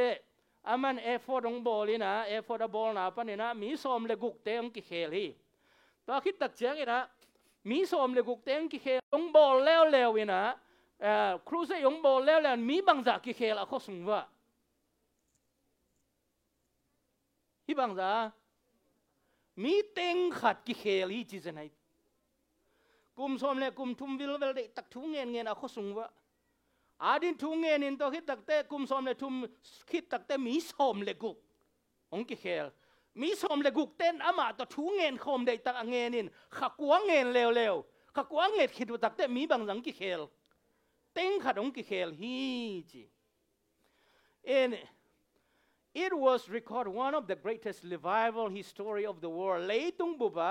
อามันเอฟอร์ดงบอลีนะเอฟอร์ดบอลนะปะเนี่ยนะมีสมเลกุกเตงกิเคลีตัวคิดตักเจียงนะมีสมเลกุกเตงกิเคลงบอลแล้วแล้วนะครูเสยงบอลแล้วแล้ว มีบางจากกิเคลอะข้อสุงวะาฮิบังจามีเต็งขัดกิเคลีจีเซนไยกุมสมเลกุมทุมวิลเวลเดตักทุงเงินเงินอะข้อสุงวะอาดินทุงเงินินตัวคิดตักเตกุมสมเลทุมคิดตักเตมีสมเลกุกองกิเคลมีสมเลกุกเต้นอามาตัวทุงเงินคมได้ตักเงินินขักัวเงินเลวๆขวขกังเงินคิดว่าตักเตมีบางสังกิเคลเต็งขัดองกิเคลฮีจีเอ็น it was r e c o r d one of the greatest revival history of the world leitung buba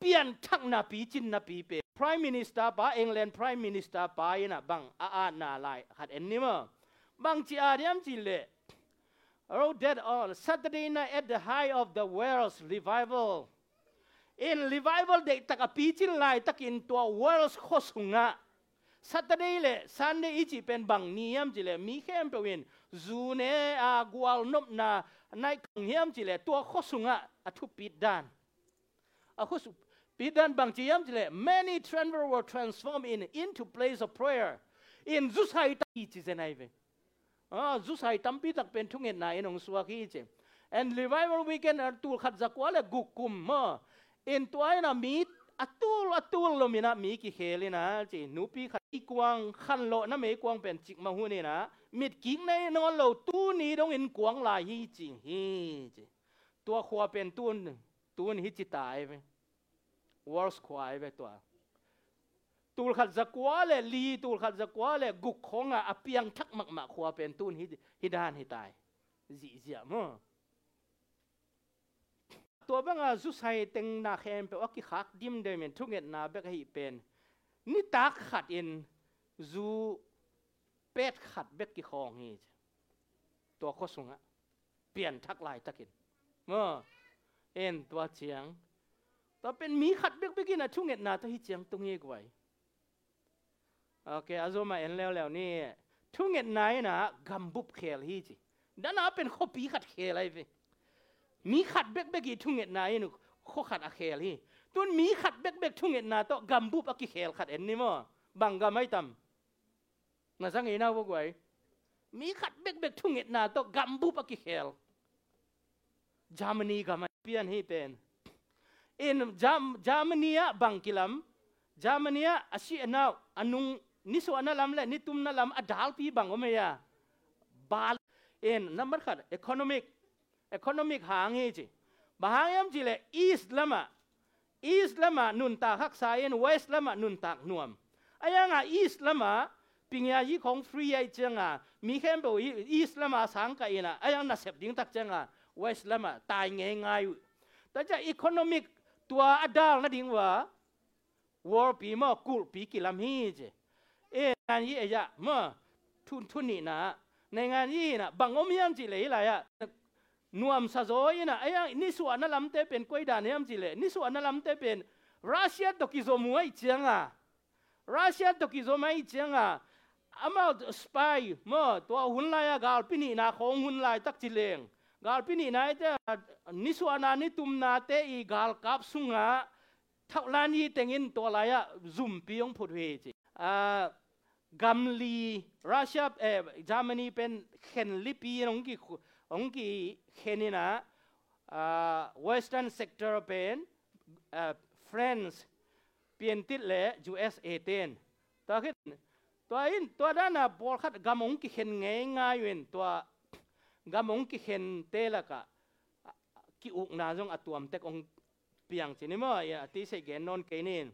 pian t น a k na pi chin na pi pe Prime Minister pa England Prime Minister pa ina bang a a na lai hat enima bang chi adiam chi le wrote that on Saturday night at the high of the world's revival in revival day tak api chin lai tak in to world's khosunga Saturday le Sunday ichi pen bang niyam chi le mi khem pe win zu ne a gwal nop na nai kang hiam chi le to khosunga athu pit dan a khosu พี่ดันบางที่ยมจเล่ many traveler were transformed in into place of prayer in จุสัยตีจีเจไนเวอ๋อจุสายตัมปีตักเป็นทุ่งเงินไหน้องสวากีเจ and revival weekend ตัวขัดจักรวาลกุกคุมมอ in ตัวไอ้น้ะมีดอัตุลอัตัวลมีน้ะมีกี่เฮลินะจีนูปีขัดอีกวางขันโลน้ะมีกวางเป็นจิกมาหูนี่นะมีดกิ่งในนอนโลตัวนี้ต้องเห็นกวางลายฮจีฮจีตัวขวาเป็นตุนตัวนี้จิตายไปวอร์สควายเวตัวตูลขัดจักว่าเลยลีตูลขัดจักว่าเลยกุกของอ่ะเปียงทักมักมากขวาเป็นตูนฮิฮิดานฮิตายจีเจียมตัวบังอ่ะจุสัยเต็งนาเข็มไปว่ากิขักดิมเดมินทุกเงินนาเบกฮิเป็นนี่ตักขัดอินจูเป็ดขัดเบกกิของีิตัวโคสุงอ่ะเปลี่ยนทักลายตะกินเมื่อเอ็นตัวเชียงต่อเป็นมีขัดเบียกเบีกินนะทุ่งเอ็ดนาตัวฮิเจียงตรงนี้กวยโอเคอาโซมาเอ็นแล้วแล้วนี่ทุ่งเอ็ดไหนนะกัมบุบเคลฮิจิด้านน้ะเป็นข้อปีขัดเคลอะไรไปมีขัดเบียกเบียกีทุ่งเอ็ดไหนนุข้อขัดอะเคลฮิตัวมีขัดเบียกเบิยกทุ่งเอ็ดนาตัวกมบุบอะกีิเคลขัดเอ็นนี่มั้งบังกาไม่ต่ำนะสังเกตนะพวกไวยมีขัดเบียกเบิยกทุ่งเอ็ดนาตัวกมบุบอะกีิเคลจามนีกัมันเปลี่ยนให้เป็น in jam jamania bangkilam jamania asi anau anung nisu analam le nitum nalam adal pi bangomeya bal in number khat economic economic hangi chi bahayam chi le east lama east lama nun ta hak sa in west lama nun tak nuam ayanga east lama pingya yi khong free ai changa mi khem bo east lama sang ka ina ayang na sep ding tak changa west lama tai nge ngai ta cha economic ตัวอดัลนดิงว่าวอร์ปีมอกูปีกิลามีเจเอ็งานยี่เอยะมอทุนทุนนี่นะ ในงานยี่นะบางอมยามจิเลยไรอะนวมซาโซยนะไอ้นิ่สวนนั่นลำเตเป็นกวยดานยามจิเลนิสวนนั่นลำเตเป็นรัสเซียตกิโซมวยเจียงอะรัสเซียตกิโซม่เจียงอะอามาสปายมอตัวหุ่นลายกาลปินีนาของหุ่นลายตักจิเลง gal pini nai te ni suana ni tumna te i gal kap sunga thaklan hi tengin to laya zum piong phut he chi a gam li russia eh, germany pen khen lipi ong ki ong ki khenina uh, western sector pen uh, france pen tit le us 18 ta khin to in to dana bol khat gam ong ki khen nge nga yuen to กำมงกิเห็นเตลกะกิอุกนาจงอตัวมเตกองพียงชินิมอยาติเสกเนนเกนิน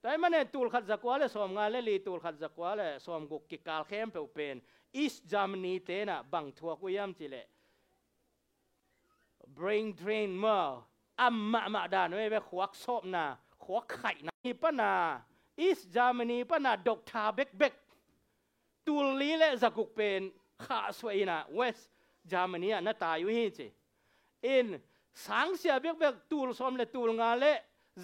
แต่นมันเนตูลขัดจักวาเลสอมงานเลลีตูลขัดจักวาเลสอมกุกกิกาลเข้มเปวเป็นอิสจามนีเตนะบังทัวกุยมจิเล่ b r a i n drain มาอัมมามาดานเว้ยขวักซอบนาขวักไข่นาปนาอิสจามนีปนาดอกทาเบกเบกตูลลีเลสกุกเป็นขาสวยนะเวสจามนีนตายอยู่ใช่เอ็นสังเสียเบียกเบกตูลสมเลตูลงาเล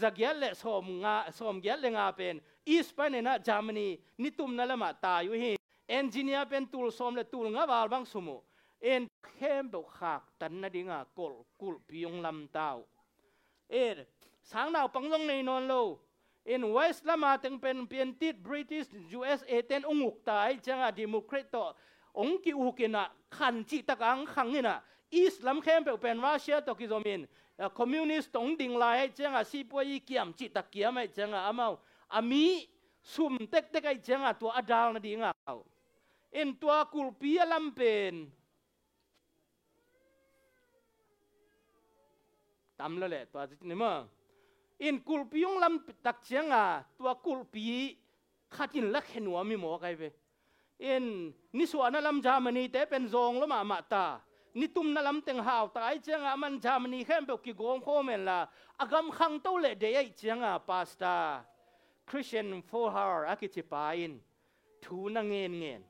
จะเกลเลสมงาสมเกลเลงาเป็นอีสเปนนะจามนีนิตุ่มนั่นแหละมาตายอยู่ที่เอนจิเนียเป็นตูลสมเลตูลงาวาลบางสมุเอ็นเข้มบุกขากตันนดิงาโกลกุลพิยงลำเต้าเอ็ดสังนาวปังลงในนนโลเอ็นเวสต์ละมาถึงเป็นเปลี่ยนติดบริติชยูเอสเอเทนองุกตายจังอาดิมุครตโตองกิอุกินะขันจิตะกังขังนี่นะอิสลามเข้มปเป็นรัสเซียตกิโดมินคอมมิวนิสต์ตรงดิ่งไล่เจ้าซิปวยเกี่ยมจิตตะเกียมไอ้เจ้าอามาอามีสุ่มเต็กเต็กไอ้เจ้าตัวอาดาวนาดิ่งเอาเอ็นตัวกุลปีลัมเป็นตำเลยแหละตัวจิตนี่มั้งอินกุลปียงลัมตักเจ้าตัวกุลปีขัดินลักเห็นหัวมีหมอไกไปอินนิสวนนลำจามนีเตเป็นทรงละมามาตานิตุมนลำเตงหาวตายเจงอามันจามนีแค่เปกิโกงโคเมนละอากำขังเต้าเลเดียเจงอาปาสตาคริสเตียนโฟฮาร์อากิจิปาอินทูนังเงินเงิน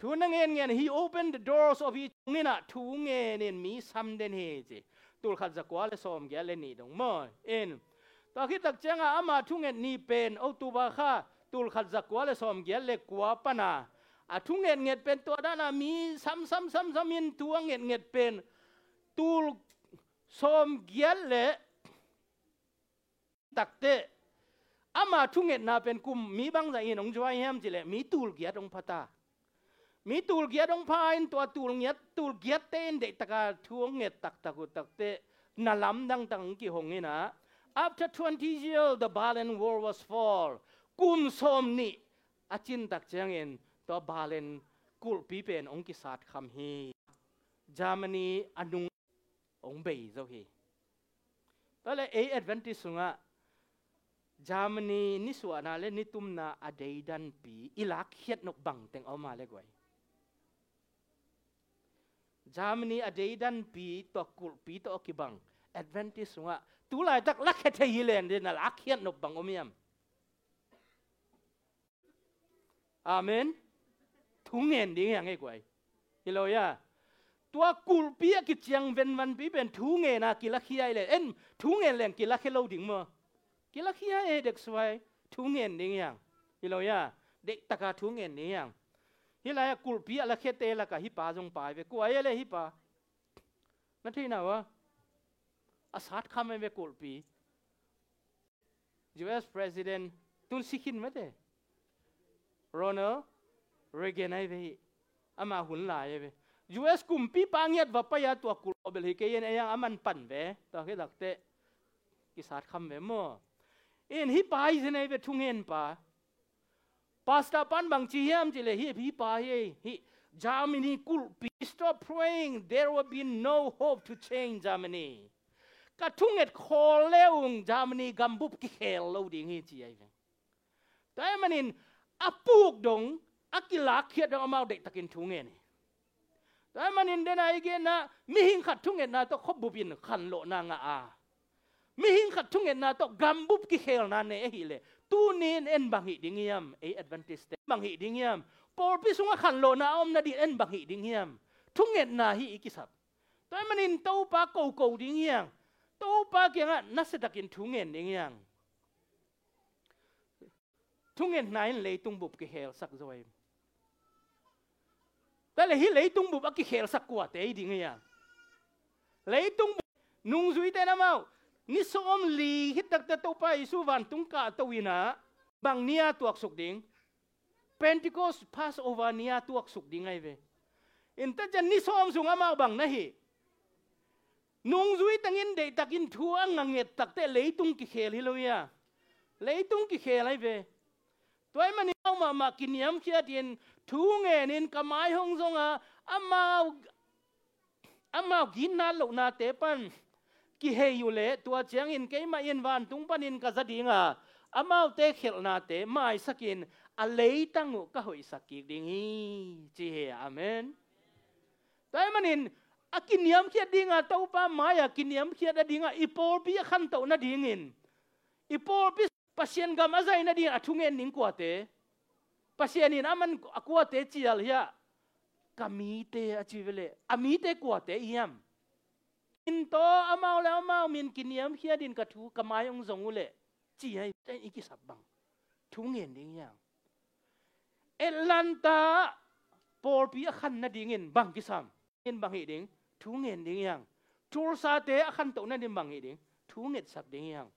ทูนังเงินเงิน he opened the doors of each งินะทูเงินเงินมีซัมเดนเฮจิตูลขจักวาเลสอมแกเลนีดงมอยอินตอนที่ตักเจงอามาทุเงินนีเป็นโอตูบาคาตูลขัดจักกัวเลยสอมเกียเล็กกว่าปนาอาทุงเงียเงียเป็นตัวด้านามีซ้ำซ้ำซ้ำซ้ำมินตัวเงียเงียเป็นตูลสอมเกียเล็ตักเตะอามาทุงเงียนาเป็นกลุ่มมีบางใจน้องจวยแฮมจิเลมีตูลเกียตองพัตา มีตูลเกียตองพายตัวตูลเงียตูลเกียเต้นเด็กตะการทวงเงียตักตะกุตักเตะนาลำดังตังกี่หงนี่นะ After 20 years, the Berlin Wall was fall. kun som ni achin tak chang en to balen kul pi pen ong ki sat kham hi germany anung ong bei zo hi ta le a advantage sunga germany ni su ana le ni tum na a dei dan pi ilak hiet nok bang teng o ma le goi germany a dei dan pi to kul pi to ki bang advantage sunga tulai tak lakhet hi len den lakhet nok bang o miam อามนทุงเงินดีอย่างไงกวยฮิโลยาตัวกูปีกิจยังเป็นวันปีเป็นทุงเงินนะกิลขี้ยเลยเอ็นทุงเงินแหล่งกิลขี้เราดิ่งมั้กิลขี้ยเด็กสวยทุงเงินดีอย่างฮิโลยาเด็กตะกาทุงเงินดีอย่างฮิลายกูปีละเคเตละกะฮิปาจงไปเวกูไอ้เลยฮิปานั่นที่นะวะอาสาทข้ามเวกูปี U.S. p r e ประธานตุนสิขินไม่ได้โรเนอเรเกนไอเวอามาหุ่นลายเว US กุมพีปังยัดวับไปยาตัวกุลเบลฮิเกยนเอยังอามันปั่นเวตักเขาหักเตะกิสาดคำเวมอเอ็นฮิปายเซนไอเวทุ่งเอ็นป่าพาสตาปันบางจีเยมจิเลฮิฮิปายฮิ Germany could be stop praying there will be no hope to change Germany กระทุ่งเอ็ดคอเลวง Germany กัมบุบกิเคลโลดิงเฮจีไอเวแต่มันอินอาปูกดงอากิลักเขียดออกมาเด็กตะกินทุงเงี้แต่มันินเดนไอเกนนะมีหิงขัดทุงเงินนะต้องขบบุบินขันโลนางอามีหิงขัดทุงเงินนะต้องกัมบุบกิเฮลนานเอีฮีเลตูนินเอ็นบางหิดิเงียมเอเอ็ดเวนติสต์บางหิดิเงียมปอลพิสุงขันโลนาอมนาดีเอ็นบางหิดิเงียม ทุงเงินยนาฮิอิกิสับแต่มันินเต้าปะโกโกดิเงียงเต้าปลาเกี้ยงนะนัสตะกินทุงเงินดิเงียง thung ngen nai le tung bup cái hel sắc rồi. ta le hi le tung cái ki sắc sak kwa te nghe à? le tung nung zui te na mau ni som li hit tak ta tàu pa isu van tung ka to wina bang nia tuak suk ding pentecost pass over nia tuak suk ding ai ve in ta jan ni som zung ama bang na hi nung zui tangin de takin thua nganget takte leitung ki khel hi Lấy tung cái khel ai về tôi mà nếu mà mà kỷ niệm kia tiền thú nghề nên cả mai hông xong à ama ama gin na lo na te pan ki hệ yu le tua chẳng in cái ma in van tung pan in ka zadinga amao te khel na te mai sakin a lei tangu ka hoi sakik ding hi chi he amen tôi tai manin a kia đi ngà tàu pa mai a kiniam khia da dinga ipor bi khan tàu na dingin ipor bi pasien gam azai na din athungen ning kuate pasien in aman akuate chial hiya kamite achivele amite kuate iam in to amau le amau min kiniam hiya din ka thu kamai ong zongu le chi iki sap bang thu ngen ding yang elanta por pi khan na ding in bang kisam in bang hi ding thu ngen ding yang tur sa te khan to na ding bang hi ding thu nget sap ding yang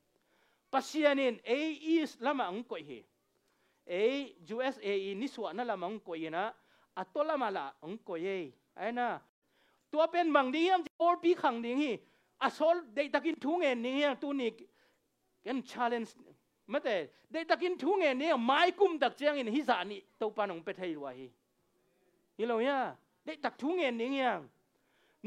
ปัศยานินเอไอส์ละมังกอยเฮเอจูเอสเอไอนิสวนละมังกอยนะอัตโตละมาละอังกอยเอไอ้นะตัวเป็นบางดีเยี่ยมจะโอปีขังดีงี้อาศรได้ตักินทุ่งเงินนี่ยตัวนี้กันชาเลนจ์ไม่แต่ได้ตักินทุ่งเงินเนี่ยไม่กุมตักเจียงินฮิสานิตัวปานองเป็ทไทยวายเฮนี่เราเนี่ยได้ตักทุ่งเงินนี่ย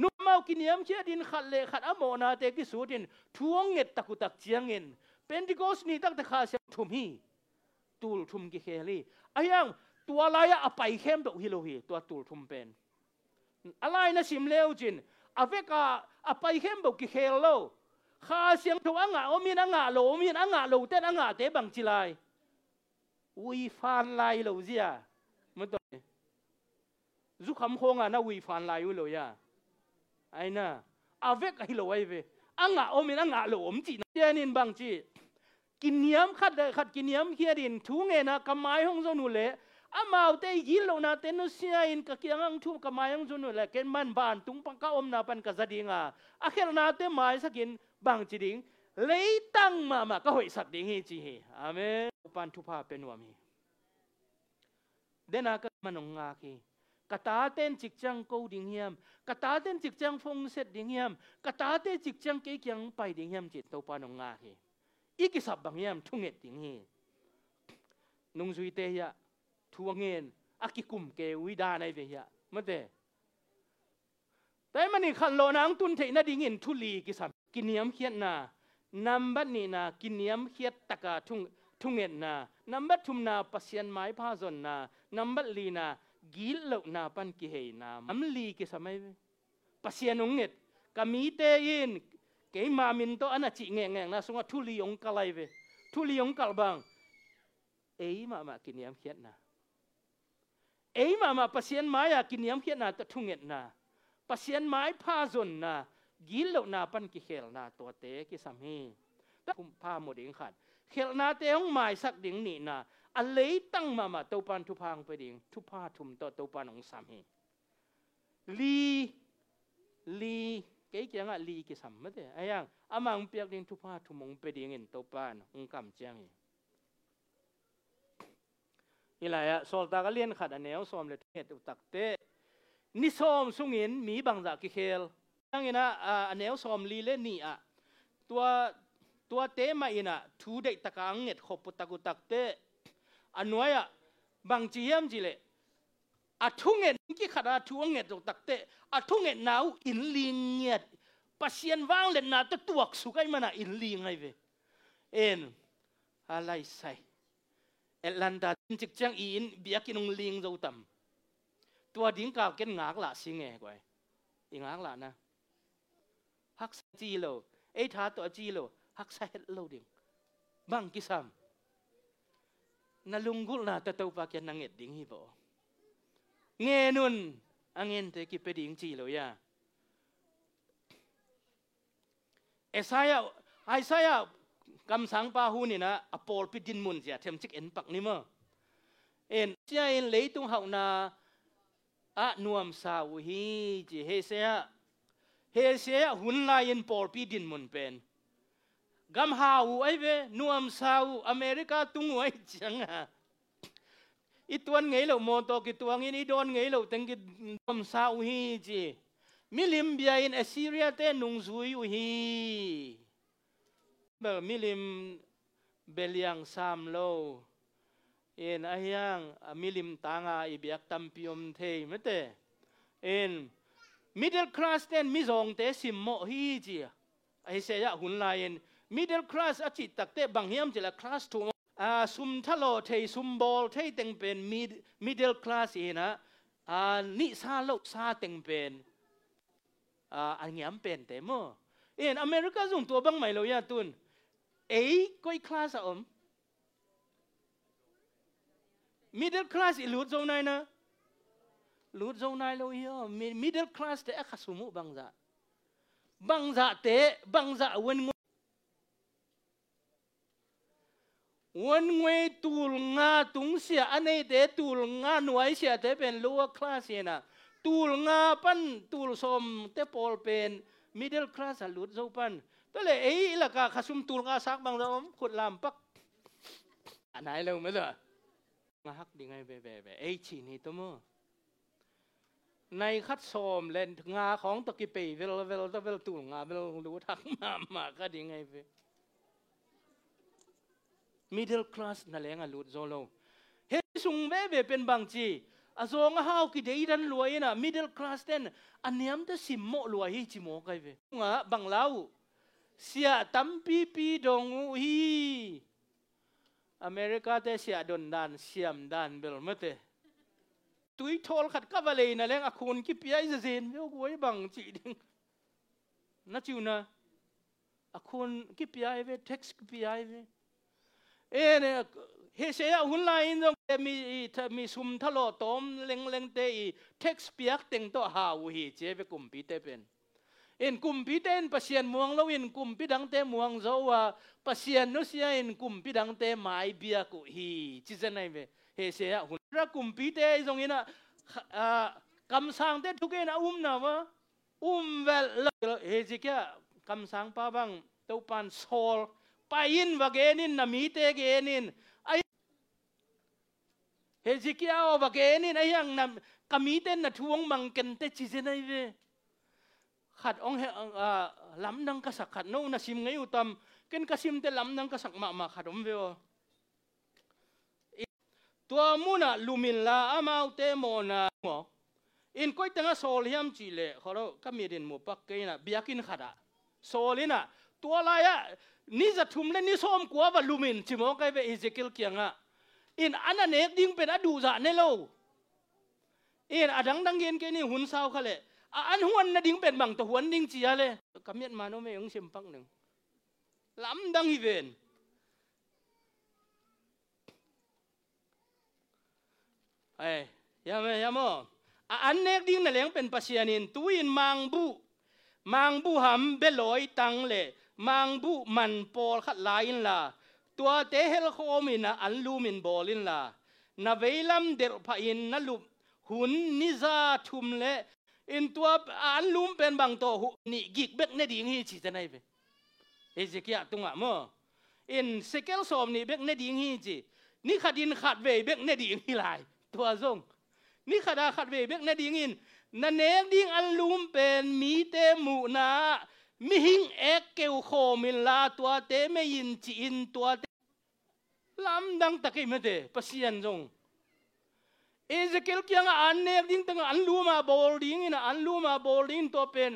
นุ่มเมากินยามเชื่อดินขัดเลขัดอโมนาเตกิสูดินทวงเงินตักุตักเจียงเงินเปนตีโกสนีตั้งแต่ข้าเสียทุมฮีตูลทุมกิเคลีอายังตัวลายอะไปเข้มตัวฮิโลฮีตัวตูลทุมเป็นอะไรนะสิมเลวจินอาเวกาอะไปเข้มบอกกิเคลโลข้าเสียงตัวอ่างอมีนอ่างโลมีนอ่างโลเต้นอ่างเตบังจิไลวีฟานไลโลเซียมันตัวจุคำคงอ่ะนะวีฟานไลวุโลยาไอ้น่ะอาเวกฮิโลไอเวอ่างอมีนอ่างโลอมจีนเจนินบังจีกินเนียมขัดขัดกินเนียมเฮียดินทุงเงนะกำไม้ห้องจนูเละอามาเอาตยยิลโานาเต้นเสียอินกะเกียงังทุ่มกบไม้ห้องจนูเละเกบมันบานตุงปังก้าอมนาปันกะจัดิงาอาเคลนาเต้ไม้สักินบางจีดิงเลยตั้งมามาก็หอยสักดิงเฮีจีเฮีอาเมนปันทุพาเป็นวามีเดนากะมันงงาคีกตาเต้นจิกจังกูดิ่งเฮียมกตาเต้นจิกจังฟงเสร็จดิ่งเฮียมกตาเต้นจิกจังเกี่ยงไปดิ่งเฮียมจิตตัวปานงงากี iki sab bang yam thunget ting hi nung sui te ya thuangen akikum ke uida nai ve ya mate tai mani khan lo nang tun the na ding in thuli ki sam kiniam khiat na nam bat ni na kiniam khiat taka thung thunget na nam bat thum na pasien mai pha zon na nam bat li na gil lo na pan ki he na am li ki samai pasianung net kamite in ke ma min to ana chi nge nge na sunga thuli yong kalai ve thuli yong kal bang ei ma ma kiniam khiat na ei ma ma pasien ma ya kiniam khiat na ta thunget na pasien mai pha zon na gil lo na pan ki khel na to te ki sam hi ta kum pha mo ding khat khel na te hong mai sak ding ni na a lei tang ma ma to pan thu phang pe ding thu pha thum to to pan ong sam hi li li เกี่ยงกัลีกิสัมมาเดไอ้ยังอามังเปียกนิ้ทุพหาทุมงเปดิงินโตปานองกรมเจ้าเองนี่แหละโซลตากเลียนขัดอันเนี้อมเลทเหตุตักเตะนิสอมสุงินมีบังจากกิเคลยังไงนะอันเนี้อมลีเลนี่อ่ะ ตัวตัวเตมาอินะทูเด็ตะกังเงตดขบปุตตะกุตักเตะอันนวยอ่ะบางจีเยมจิเล a thung e nge ki khara thuang nge tok takte a thung nge nào in ling nge pasien wang le na to tuak su kai mana in ling ngai ve en alai sai elanda tin chik chang in cái ung ling zo tam tua ding ka ken ngak là si nghệ quay, e i ngak la na hắc sa chi lo e tha to chi lo hắc sa hết lo ding bang kisam, sam na lungul na ta to pa ken na nge ding hi bo nghe nun anh à, em thế kịp đi chỉ rồi à Esaya Isaiah cầm sáng pa hu này na apol pi din gì à? Thêm chiếc en bạc ni ma en sia en lấy tung hậu na a nuam sa u hi ji he se he se hun lai en por pi din mun pen gam ha u ai nuam sa america tung u ai chang à ít tuần ngay lâu mô tô kí tuang in ít đón ngay lâu tăng kí đom sao hi chi mi lim bia in Assyria te nung zui u hi bel mi lim beliang sam lo in ahyang mi lim tanga i biak tam piom the mete in middle class ten mi zong te sim mo hi chi ai se ya hun lai in middle class a chi tak te bang hiam chi class tu ซุมทะโลเทซุมบอลเทเต็งเป็นมิดมิดเดิลคลาสเอนะนิซาโลกซาเต็งเป็นอันยามเป็นแต่เมื่อเอ็นอเมริกาส่งตัวบังใหม่เรายตุนเอ้ก็อยคลาสอมมิดเดิลคลาสอีลูดโซนไยนะลูดโซนานเราเยอะมิดเดิลคลาสแต่ขัสมุบังจะบังจะเตะบังจะเวนวันเวตูลงาตุงเสียอันนี้เดตูลงาหน่วยเสียเดเป็นลัวคลาสเนะตูลงาปันตูลสมเตปอลเป็นมิดเดิลคลาสลุดเจ้าปันต็เลยไอ้ละกาขสุมตูลงาซักบางเราขุดลำปักอันไหนเราไม่เจองาฮักดีไงเบเบเบไอ้ชีนี่ตัวมั้ในคัดสมเล่นงาของตะกี้ปีเวลเวลตะเวลตูลงาเวลรู้ทักมามาก็ดีไงเบ middle class na lenga lut zolo he sung ve ve pen bang chi azonga hau ki dei dan na middle class ten aniam ta simmo lua hi chi mo kai ve nga banglau sia tampi pi dong hi America te sia don dan siam dan bel mate tui thol khat ka vale na leng akhun ki pi ai zen yo goi bang chi ding na chiu na akhun ki pi ai ve text ki pi ai ve ene he se ya hun la in dong mi mi sum thalo tom leng leng te i text piak teng to ha u hi che ve kum pi te pen in kum pi en pasien muang lo in kum pi dang te muang zo wa pasien no sia in kum pi dang te mai bia ku hi chi zen nai ve he se ya hun ra kum pi te zong ina kam sang te thuke na um na wa um vel he ji kya kam sang pa bang to pan sol pain vagenin namite genin ai hezekiao vagenin ai ang nam kamiten na thuang mangken te chizenai ve khat ong he lam nang ka sak khat no na sim ngai utam ken kasim te lam nang ka sak ma ma khat om ve o tua muna lumin la amau te mona mo in koi tanga sol hiam chi le khoro kamirin mo pak keina biakin khada solina tua la ya ni za thum le ni som kwa va lumin chi mo kai ve ezekiel kianga in ana nek ding pen adu za ne lo in adang dang gen ke ni hun sao khale a an huan na ding pen bang to huan ding chi ale kamian ma no me yong sim pak nang lam dang hi ven ai yam yam a an nek ding na leng pen pasianin tuin mang bu mang bu ham beloi tang le มังบุมันปอลขัดลายนละตัวเตเฮลโคมินะอันลูมินบอลินละนาเวลัมเดรพอินนลุบหุนนิซาทุมเลอินตัวอันลุมเป็นบางตัวหุนิกิกเบ็กเนดิงีชิจะไหนไปเอเจกี้ตุงอ่ะมั้งอินสเกลสอมนี่เบ็กเนดิงีจีนี่ขัดินขัดเวเบ็กเนดิงีลายตัวซงนี่ขดาขัดเวเบ็กเนดิงินนันเนดิงอันลุมเป็นมีเตมูนามิหิงเอกเกวโคมินลาตัวเตไม่ยินจีอินตัวเตลำดังตะกี้ไม่เดปเสยันจงเอเเกลกี้งอันเนกดิ้งตั้งอันลูมาบอลดิ้งนะอันลูมาบอลดิ้งตัวเป็น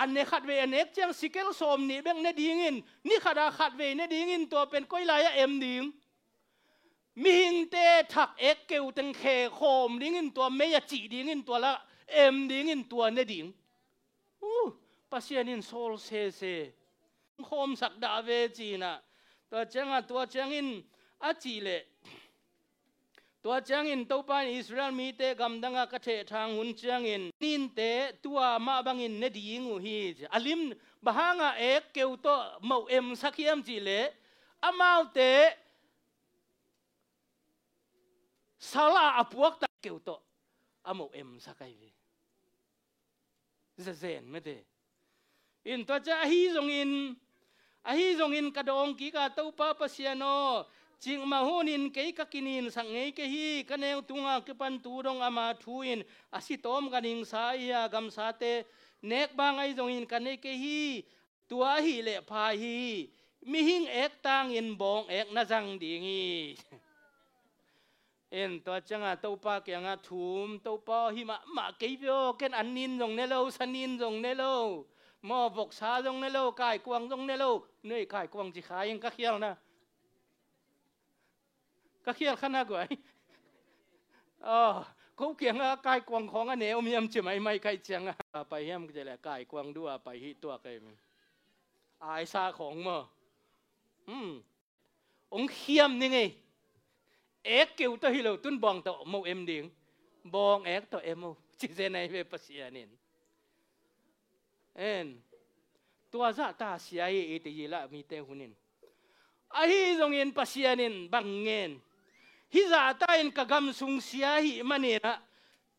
อันเนขัดเวอนเอกเจียงสิเกลสมนี่เบ่งเนดิ้งินนี่ขัดาขัดเวเนดิ้งินตัวเป็นก้อยลายเอ็มดิ้งมิหิงเตถักเอกเกวตังเคโคมดิ้งินตัวไม่ยจีดิ้งินตัวละ เอ็มดิ้งินตัวเนดิ้งอู้ pasianin sol se se hôm sắc đã về chi na tua chang à tua chang in a chi lệ tua chang in tàu pan Israel mi te gam dang a ka the thang hun chang in nin te tua ma bang in ne di ngu hi alim bahanga ek keu to mau em sakhiam chi lệ amau te sala apuak ta keu to amau em sakai ve zazen me de in to cha hi zong in a hi zong in kadong ki ka to pa pa siano ching ma hun in ke ka kinin sang ngei ke hi ka neu tunga ke pan tu dong ama thu in a si tom ka ning sa ya gam sa te nek ba ngai zong in ka ne ke hi tua hi le pha hi mi hing ek tang in bong ek na jang ding hi en to changa to pa ke nga thum to pa hi ma ma ke vyo ken an nin jong ne lo san nin jong ne lo มอบกชาจงเนโลกายกวางจงเนโลเนื้อยกายกวางจิขายังก็เขี้ยวนะก็เขี้ยวขนาดกว่าอ๋อเขาเกี่ยงกายกวางของอันเนอมียมจิไม่ไม่ใครเจียงอะไปเฮียมก็จะแหละกายกวางด้วยไปฮิตัวกันอายซาของมออืมองเขี้ยมนี่ไงเอ็กเกี่ยวตัวฮิโลตุนบองตัวโมเอ็มดิงบองเอ็กตัวเอ็มโอจิเจนไอเวปเสียนิน en tua za ta si sia i e te yila mi te hunin a hi zong in pasianin bangen hi za ta in ka gam sung sia hi manena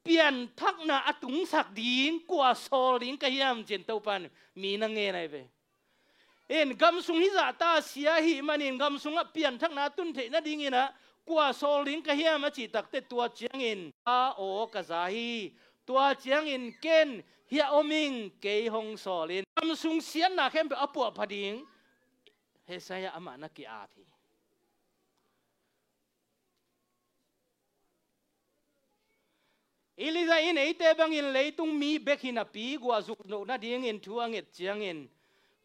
pian thak na atung sak ding kwa sol ding ka hiam chen to pan mi na nge nai ve en gam sung hi za ta si hi manin gam sung a pian thak na tun the na ding ina qua so ling ka hiam chi tak te tua chiang in a o ka za hi tua chiang in ken hiya oming ke hong so lin am sung sian na khem pe apu phading he sa ya ama na ki a thi Eliza in ate bang in lấy tung mi bek hin a pi gwa zuk no na ding in thuang et chiang in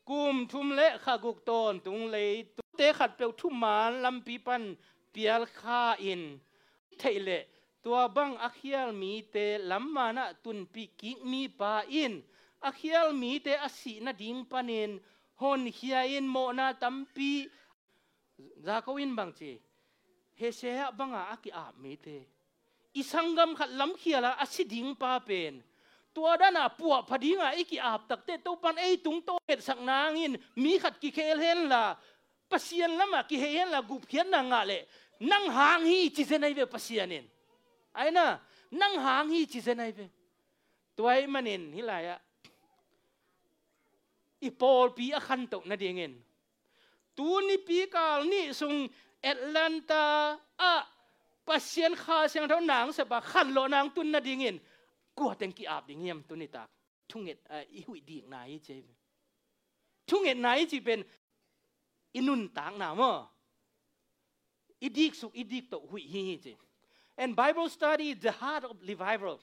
kum thum le kha guk ton tung lấy tu te khat pe thum man lâm pi pan pial kha in thei lệ tua bang akhial mi te lamma na tun pi ki mi pa in akhial mi te asi na ding panin hon hia in mo na tampi za ko in bang che he se ha bang a ki a mi te isangam khat lam khiala asi ding pa pen tua da na pu pa dinga iki ap tak te to pan ei tung to het sak nang in mi khat ki khel hen la pasien lama ki he hen la gup khian na nga le nang hang hi chi se nai ve pasianin in ไอ้น่ะนั่งหางฮีจีเซนไอเปตัวไอ้มันเองนี่ไรอะอีปอลปีอคันตกนาเดียงเงินตวนี่ปีกาลนี่ส่งแอตแลนตาอะปัสเซียนคาเสียงเท่านางสบะขันโลนางตุนนาเดียงเงินกัวเต็งกีอาบดิเงียมตัวนี้ตากทุงเอ็ดอีหุ่ยดีกนายเจทุงเอ็ดไหนจีเป็นอินุนตางนามอ่ะอีดีกสุกอีดีกตกหุ่ยฮีจจ and Bible study the heart of revival.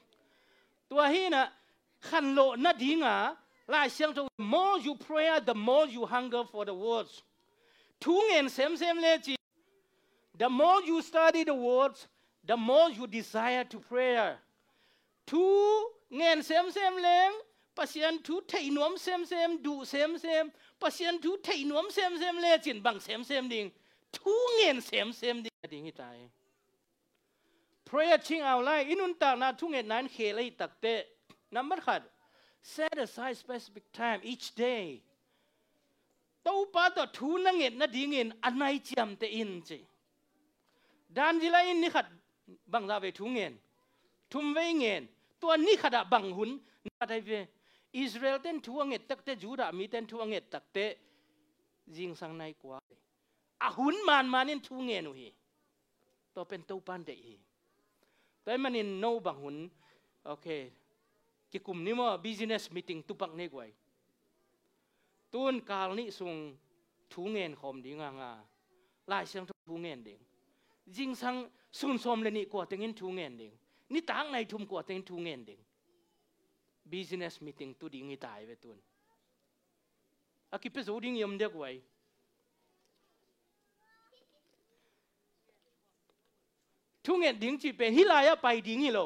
Tua hina kan lo na dinga la siang to more you pray the more you hunger for the words. Tung and sem sem chi. The more you study the words, the more you desire to pray. Two ngen sem sem leng pasien tu thei nuam sem sem du sem sem pasien tu thei nuam sem sem le chin bang sem sem ding tu ngen sem sem ding ding tai พราะยาชิงเอาไล่อินุนตากนาทุ่งเอ็ดนั้นเขลยตักเตะนัมเบอร์ขาด set aside specific time each day ตัวป้าตัวทุนังเอ็ดนาดิ่งเอ็ดอันไหนจำเตอินจีด้านที่ไลอินนี่ขาดบังซาเวทุ่งเอ็ดทุ่มเวงเอ็ดตัวนี้ขาดบังหุนนาได้เวอิสราเอลเต้นทวงเอ็ดตักเตะจูดามีเต้นทวงเอ็ดตักเตะยิงสังในกว่าอาหุนมานมานี่ทุ่งเอ็ดหนุ่ยตัวเป็นตัวป้านเตอี Tại mà in nâu bang hun ok cái kum ni mo business meeting tu bằng này quậy tuôn ni sung thu ngàn khom đi ngang à lại sang thu ngàn đi dinh sang sun som lên ni quả tiếng thu ngàn đi ni tang này thum quả tiếng thu ngàn đi business meeting tu đi ngay tại về tuôn à cái bây giờ đi ngầm được quậy ทุงเงินดิ้งจีเป็นฮิลายาไปดิ้งฮิโล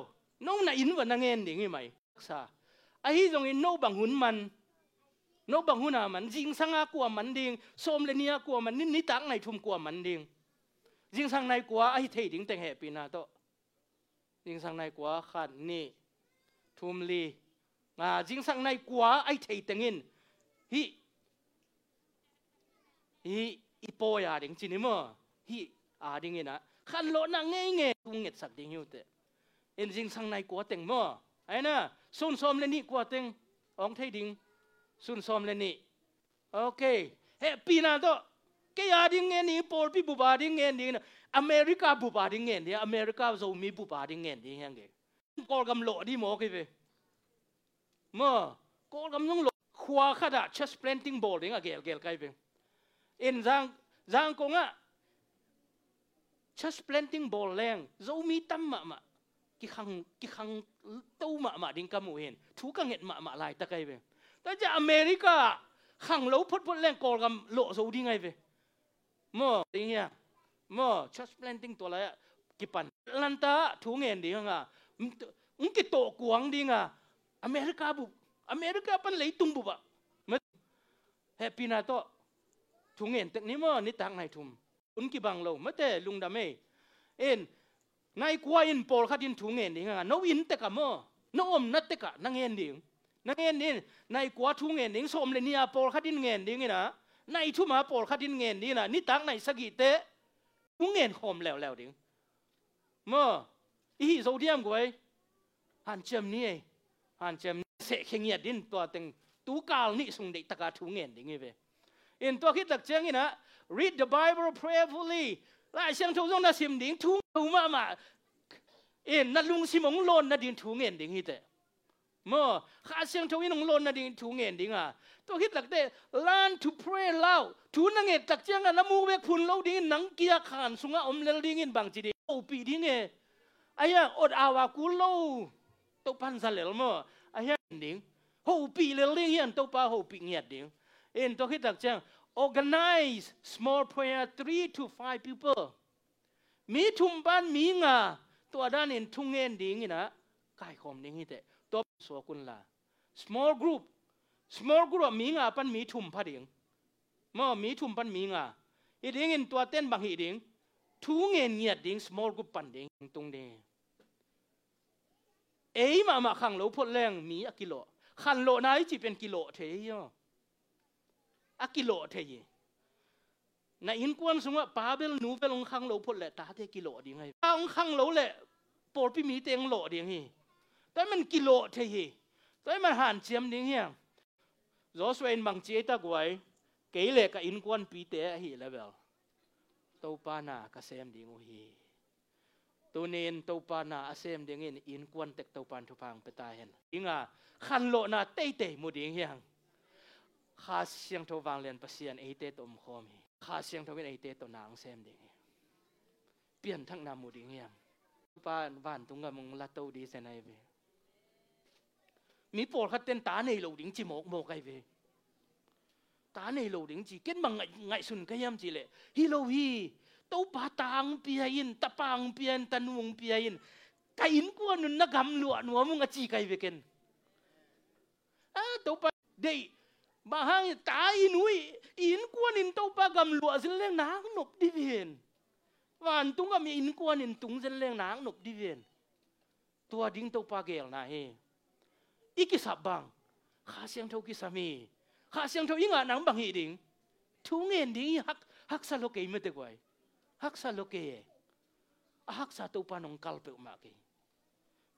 น้องน่ะอินวันนั่งเงินดิ้งังไหมซาไอ้ฮิตรงนี้โนบังหุนมัน โนบังหุนอ่ะมันจิงสังอากัวมันดิ้งส้มเลเนียกัวมันนินิตักในทุมกัวมันดิ้งจิงสังในกัวไอ้เทดิ้งแต่งเหปีนาโตจิงสังในกัวขันนี่ทุมลีอ่าจิงสังในกัวไอ้เทแตงเงินฮิฮิอีโปยาดิ้งจีน่มอฮิอาดิ้งเงินอ่ะขันโลนังเงเงกุงเงสักดิ้งอยู่เตเอ็นจิงสังในกัวเต็งมอไอ้น่ะซุนซอมเลนี่กัวเต็งองเทดิงซุนซอมเลนี่โอเคเฮปีนาโตแกยาดิ้งเงนี่ปอลพี่บุบาดิ้งเงนี่นะอเมริกาบุบาดิ้งเงนี่อเมริกาจะมีบุบาดิ้งเงนี่ยังไงกอลกำโลดีหมอกี่เว้มอกอลกำยงโลขวาขดาเชสเพลนติงบอลดิ้งอะเกลเกลไกเว้เอ็นจังจังกงอ่ะ just planting ball leng zo mi tam ma ma ki khang ki khang to ma ma ding kamu hin thu ka nget ma ma lai ta kai ve ta ja america khang lo phot phot leng kol gam lo zo ding ai ve mo ding ya mo just planting to la ki pan lan ta thu ngen ding nga ung ki to kuang ding nga america bu america pan lei tung bu ba happy na to thu ngen tek ni mo ni tang nai thum อุนกีบังเรไม่แต่ลุงดำเอเอ็นนายควัยนปอลขัดินถุงเงินเองอะนวินแต่กะเมอนอมนัดแต่กะนังเงินดิ่งนังเงินเองนายควัดถุงเงินดิ่งสมเลยเนีาปอลขัดินเงินดิ่งนะนายชุมาปอลขัดินเงินดิ่งนะนี่ตังนายสกิเตถุงเงินหอมแล้วแล้วิ่งเมื่ออีโซเดียมกวยหันเจมนี่หันเจมเสกเงียดดิ่งตัวเต็งตูกาลนี่สุงเด็กตะการถุงเงินดิ่งไปเอ็นตัวคิดตักเจงนี่นะ read the Bible prayerfully ลายเชียงทุ่งน่าสิมดิ้งทุ่งทุ่มามาเอ็นนัดลุงสิมงลนนัดิ้งทุ่งเอ็นดิ้งฮิตเมื่อข้าเชียงทุ่งนงลนนัดิ้งทุ่งเอ็นดิ้งอ่ะตัวคิดหลักเด learn to pray loud ทุนังเอ็นตักเจียงอ่ะ้ำมูเวกพุนเราดิ้งนังเกียขานสุงอมเลดิ้งอินบางจีดีโอปีดิ้งเอ้ยอดอาวากุลเราตัวพันสลเลมอ่อ้ยดิ้งโอปีเลดิ่งเอ็นตัวป้าโอปีเงียดดิ้งเอ็นตัวคิดหลักเจียง organize small prayer three to five people มีทุมบ้านมีงาตัวด้านเองทุ่งเงินดีงี้นะกายคอมดี้งี้แต่ตัวสวกุลละ small group small group มีงาปันมีทุมพัดเองเมื่อมีทุมปันมีงาอีดิงเงิตัวเต้นบางอีดิงทุงเงินเงียดดิง small group ปันดิงตรงนี้เอ๋ยมามาขังโลพ่ดแรงมีกิโลขันโลนายจีเป็นกิโลเทียว akilo the ye na in kwan sunga babel nuvel ong khang lo phot le ta the kilo ding hai ta ong khang lo le por pi mi teng lo ding hi ta man kilo the hi ta man han chiam ding hi zo suen mang che ta gwai ke le ka in kwan pi te hi level to pa na ka sem ding tu nen to pa na asem ding in in tek to pan thu pang pe ta hen inga khan lo na te te mu ding hiang ข้าเสียงทวังเรียนประเสียนเอเตตอมคอมีข้าเสียงทวินเอเตตนางเซมดิเปลี่ยนทั้งนามูดิเงียมบ้านบ้านตุงกมึงละตูดีเซนไอเวมีปวดขัดเต้นตาในโลดิงจิหมกโมกไอเวตาในโลดิงจีเก็นมังไงไงสุนกยามจีเลฮิโลฮีตบาตางเปียอินตะปังเปียนตะนุงเปียอินกายินกวนนุนนักกำลัวนัวมึงอจีไกเวกันอ่ะตบาเดย์ bà hang ta inui in quan in tàu ba gầm lụa dân lên náng nộp đi viền và tung gầm in quan in tung dân lên náng nộp đi viền tua ding tàu ba gel na he iki sabang khá xem thâu kia sami khá xem tàu inga nắng bang hi ding thu nghe ding hắc hắc sa loke mete quay hắc sa loke e. hắc sa tàu pa nong kalpe ma ki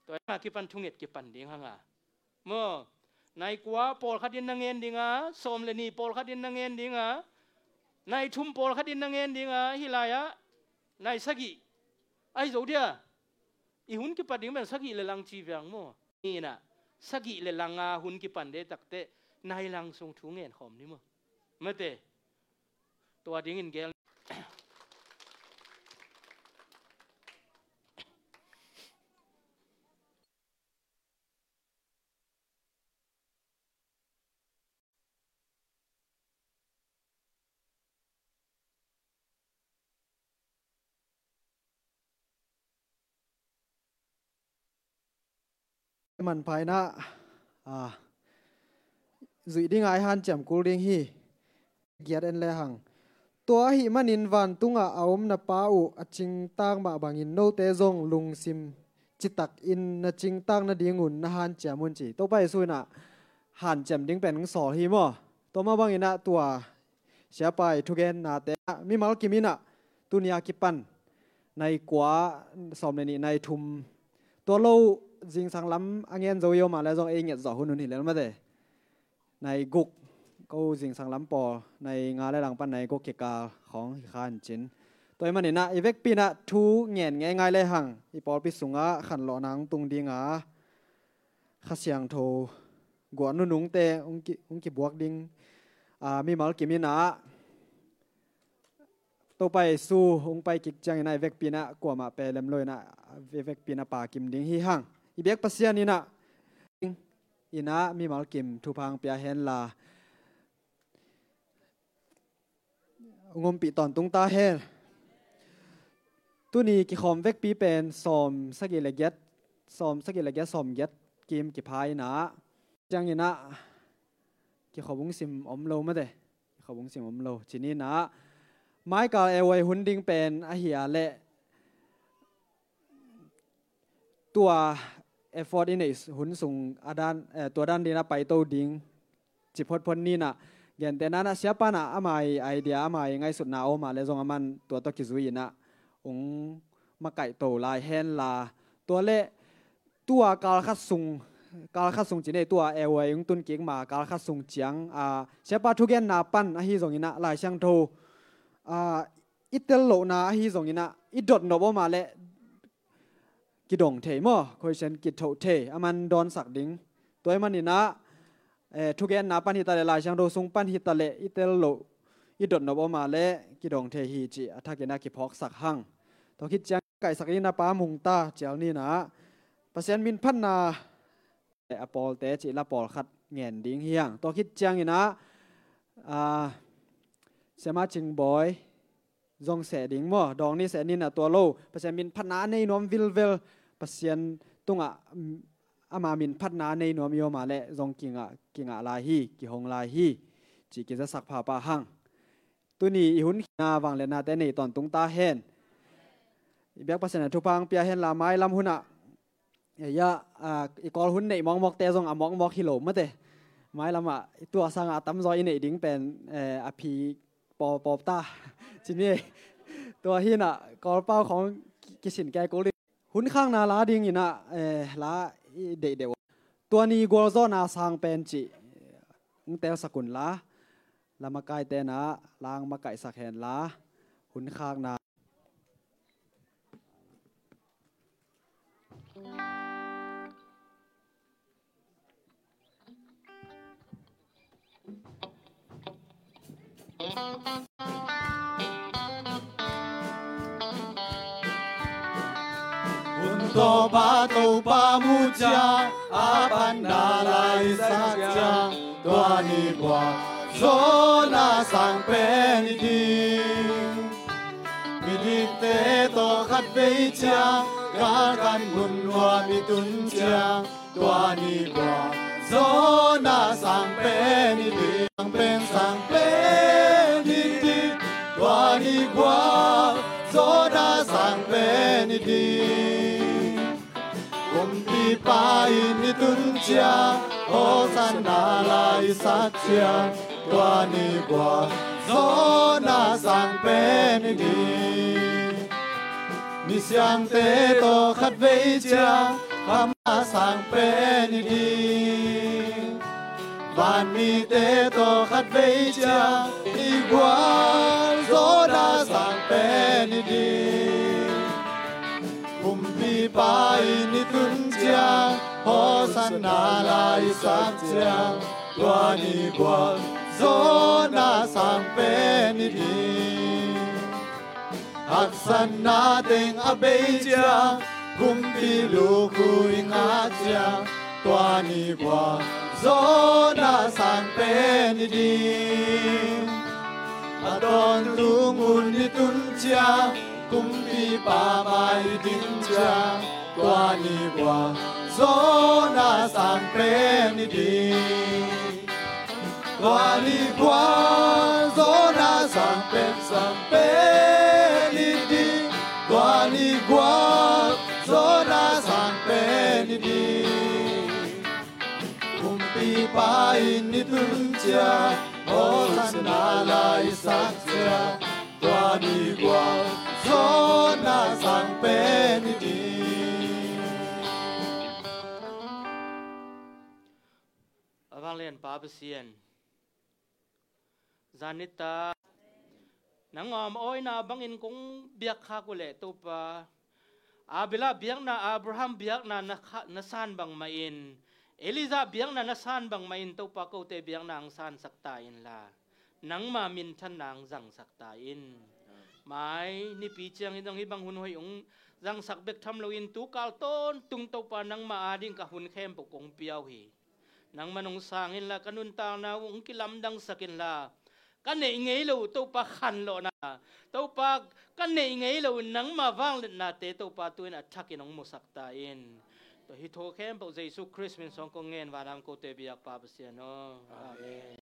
tôi e ma ki pan thu nghe ki pan ding hanga mo Nai kwa pol khadin nang en dinga som le ni pol khadin nang en dinga nai thum pol khadin nang en dinga hilaya nai sagi ai zo dia i hun ki pading men sagi le lang chi vyang mo ni na sagi le langa hun ki pan de takte nai lang sung thu ngen khom ni mo mate to ding in gel มันภายนะจุดดิ้งไอฮันจำกูเรียงฮี เกียร์เอ็นเลหัง ตัวหิมันินวันตุงอาอมนปาอุอจิงตางมาบังอินโนเตจงลุงซิม จิตักอินนจิงตางนดีงุนนฮันจำมุนจีตัวไปสุนะหันจำดิ้งเป็นสอฮีมอตัวมาบังอินะตัว เสียไปทุกเกนนาเตะมีมาลกิมินะตุนยากิปัน ในกว่าสอมในนี้ในทุม ตัวเราจริงสังลำอังเงินโจยมาแล้วจงเองเงียบจ่อหุ่นนี่แล้วมาเดในกุกก็จริงสังลำปอ ในงานและหลังปันในกุกเกกาของข้านจินตัวมันนี่นะอีเวกปีนะทูเงียนง่ายเลยหังอีปอลปิสุงะขันหล่อนังตุงดีงาข้าเสียงโทกวนนุ่งเตะองค์องค์บวกดิ้งอ่ามีมาลกิมินะตัวไปสู้องไปกิจจังในเวกปีนะกว่ามาเปเลมลยนะ เวกปีนะป่ากิมดิ้งฮิหังอีเบกปัสยานีนะอีนะมีมาลกิมทุพังเปียเฮนลางมปีตอนตุงตาเฮนตุนี้กิคอมเวกปีเป็นสอมสกิเลเกดสอมสกิเลเกดสอมเกดกิมกิพายนะจังยีนะกิขอบุงสิมอมโลมาเดขอบุงสิมอมโลทีนี่นะไม้กาเอวัยหุ่นดิงเป็นอาเฮียเละตัวเอฟฟอร์ดอินเนสหุ่นส่งอาดานตัวด้านดีนะ ไปโตดิงจิพดพ้นนี่นะเห็นแต่นั้นเสียปานะอามายไอเดียอามายง่ายสุดนาโอมาเลยทรงอมันตัวตกิจุยนะ องมาไก่โตลายแฮนลา ตัวเละตัวกาลคัดสูง กาลคัดสูงจีเนตัวเอวยงตุนเก่งมา กาลคัดสูงเจียงอ่าเสียปานทุกแกนนาปันอ่ะฮีทรงนะลายเชียงโท อ่า อิตเตลโลนาอ่ะฮีทรงนะอิดดอดโนบมาเละกิดงเทมอคอยเชนกิดโถเทอมันดอนสักดิงตัวมันนี่นะเอทุกแกนนาปันหิตาเลลายช่างโดซุงปันหิตาเลอิเตลโลอิดดนบอมาเลกิดงเทฮีจิอัฐกินากิพอกสักหังต้องคิดจังไก่สักนี้นะป้ามุงตาเจ้านี่นะ ประเซ็นมินพันนาเต่อปอลเตจิละปอลขัดเงินดิงเฮียงต้องคิดจังนี่นะอ่าเสมาจิงบอย zong se ding mo dong ni se ni na to lo pasian min phana nei nom vil vel pasian tunga mm, ama min phana nei nom yo ma le zong kinga kinga la hi ki hong la hi chỉ cái ra sắc phà ba hăng tu ni hún na vàng lên na tên này toàn tung ta hèn, biết bác sĩ này chụp băng pia hèn là mai lâm hún à ya à còn hun này mong mọc tê zong à mong mọc hilo mất tê mai lâm à tu sang à tắm rồi này đính pen à ปอบตาจีนี่ตัวหิน่ะกอเป้าของกิสินแกกุลิ หุ่นข้างนาลาดิงอินะเออลาเดเดวตัวนี้กัวโซนาสางเป็นจิงเตลสกุลลาลามากายเตนะลางมากายสักแหนลาหุ่นข้างนา to ba to ba mu cha a ban da lai sa cha to ni kwa zo na sang pe ni di mi di te to khat ve cha ga kan mun wa mi tun cha to ni kwa zo na sang pe di sang pe sang pe đi qua gió đã sang về ni đi cùng đi bay ni tun chia ô san na lai sát chia qua ni qua gió đã sang về ni đi mi siang te to khát về chia khám sang về ni đi vani te to khat ve cha igual zo da sang pe ni di kum pi pa ni tun cha ho san na la i sa cha tua ni gua zo na sang pe ni di hak san na ding a be cha kum pi lu ku inga cha tua ni gua zona San Benedin Adon lungun ni tuncha kumbi pa di dincha ni wa zona San Benedin Kwani wa zona San Pen pain ni tung cha o san na lai sak cha tua ni gwa so na sang pe ni di avang len pa pa sien zanita nangom oi na bang in kung biak ha ko le tu pa abila biak na abraham biak na nasan bang in Eliza biang na nasan bang main to pa ko te biang na ang san saktain la. Nang ma min na nang zang saktain. Mai ni pi chiang idang hibang hun hoi zang sakbek tham lo in tu kal ton tung to pa nang ma ading ka hun khem po kong piao hi. Nang manong sang in la kanun ta na ung kilam dang sakin la. Kan nei ngei lo to pa khan lo na. To pa kan nei ngei lo nang ma wang na te to pa tuin attack in ong mo saktain. ตัวฮิโทเข้มปกเยซูคริสต์เป็นสองกงเงินวารามโกเตบียกปาเปเสียนออา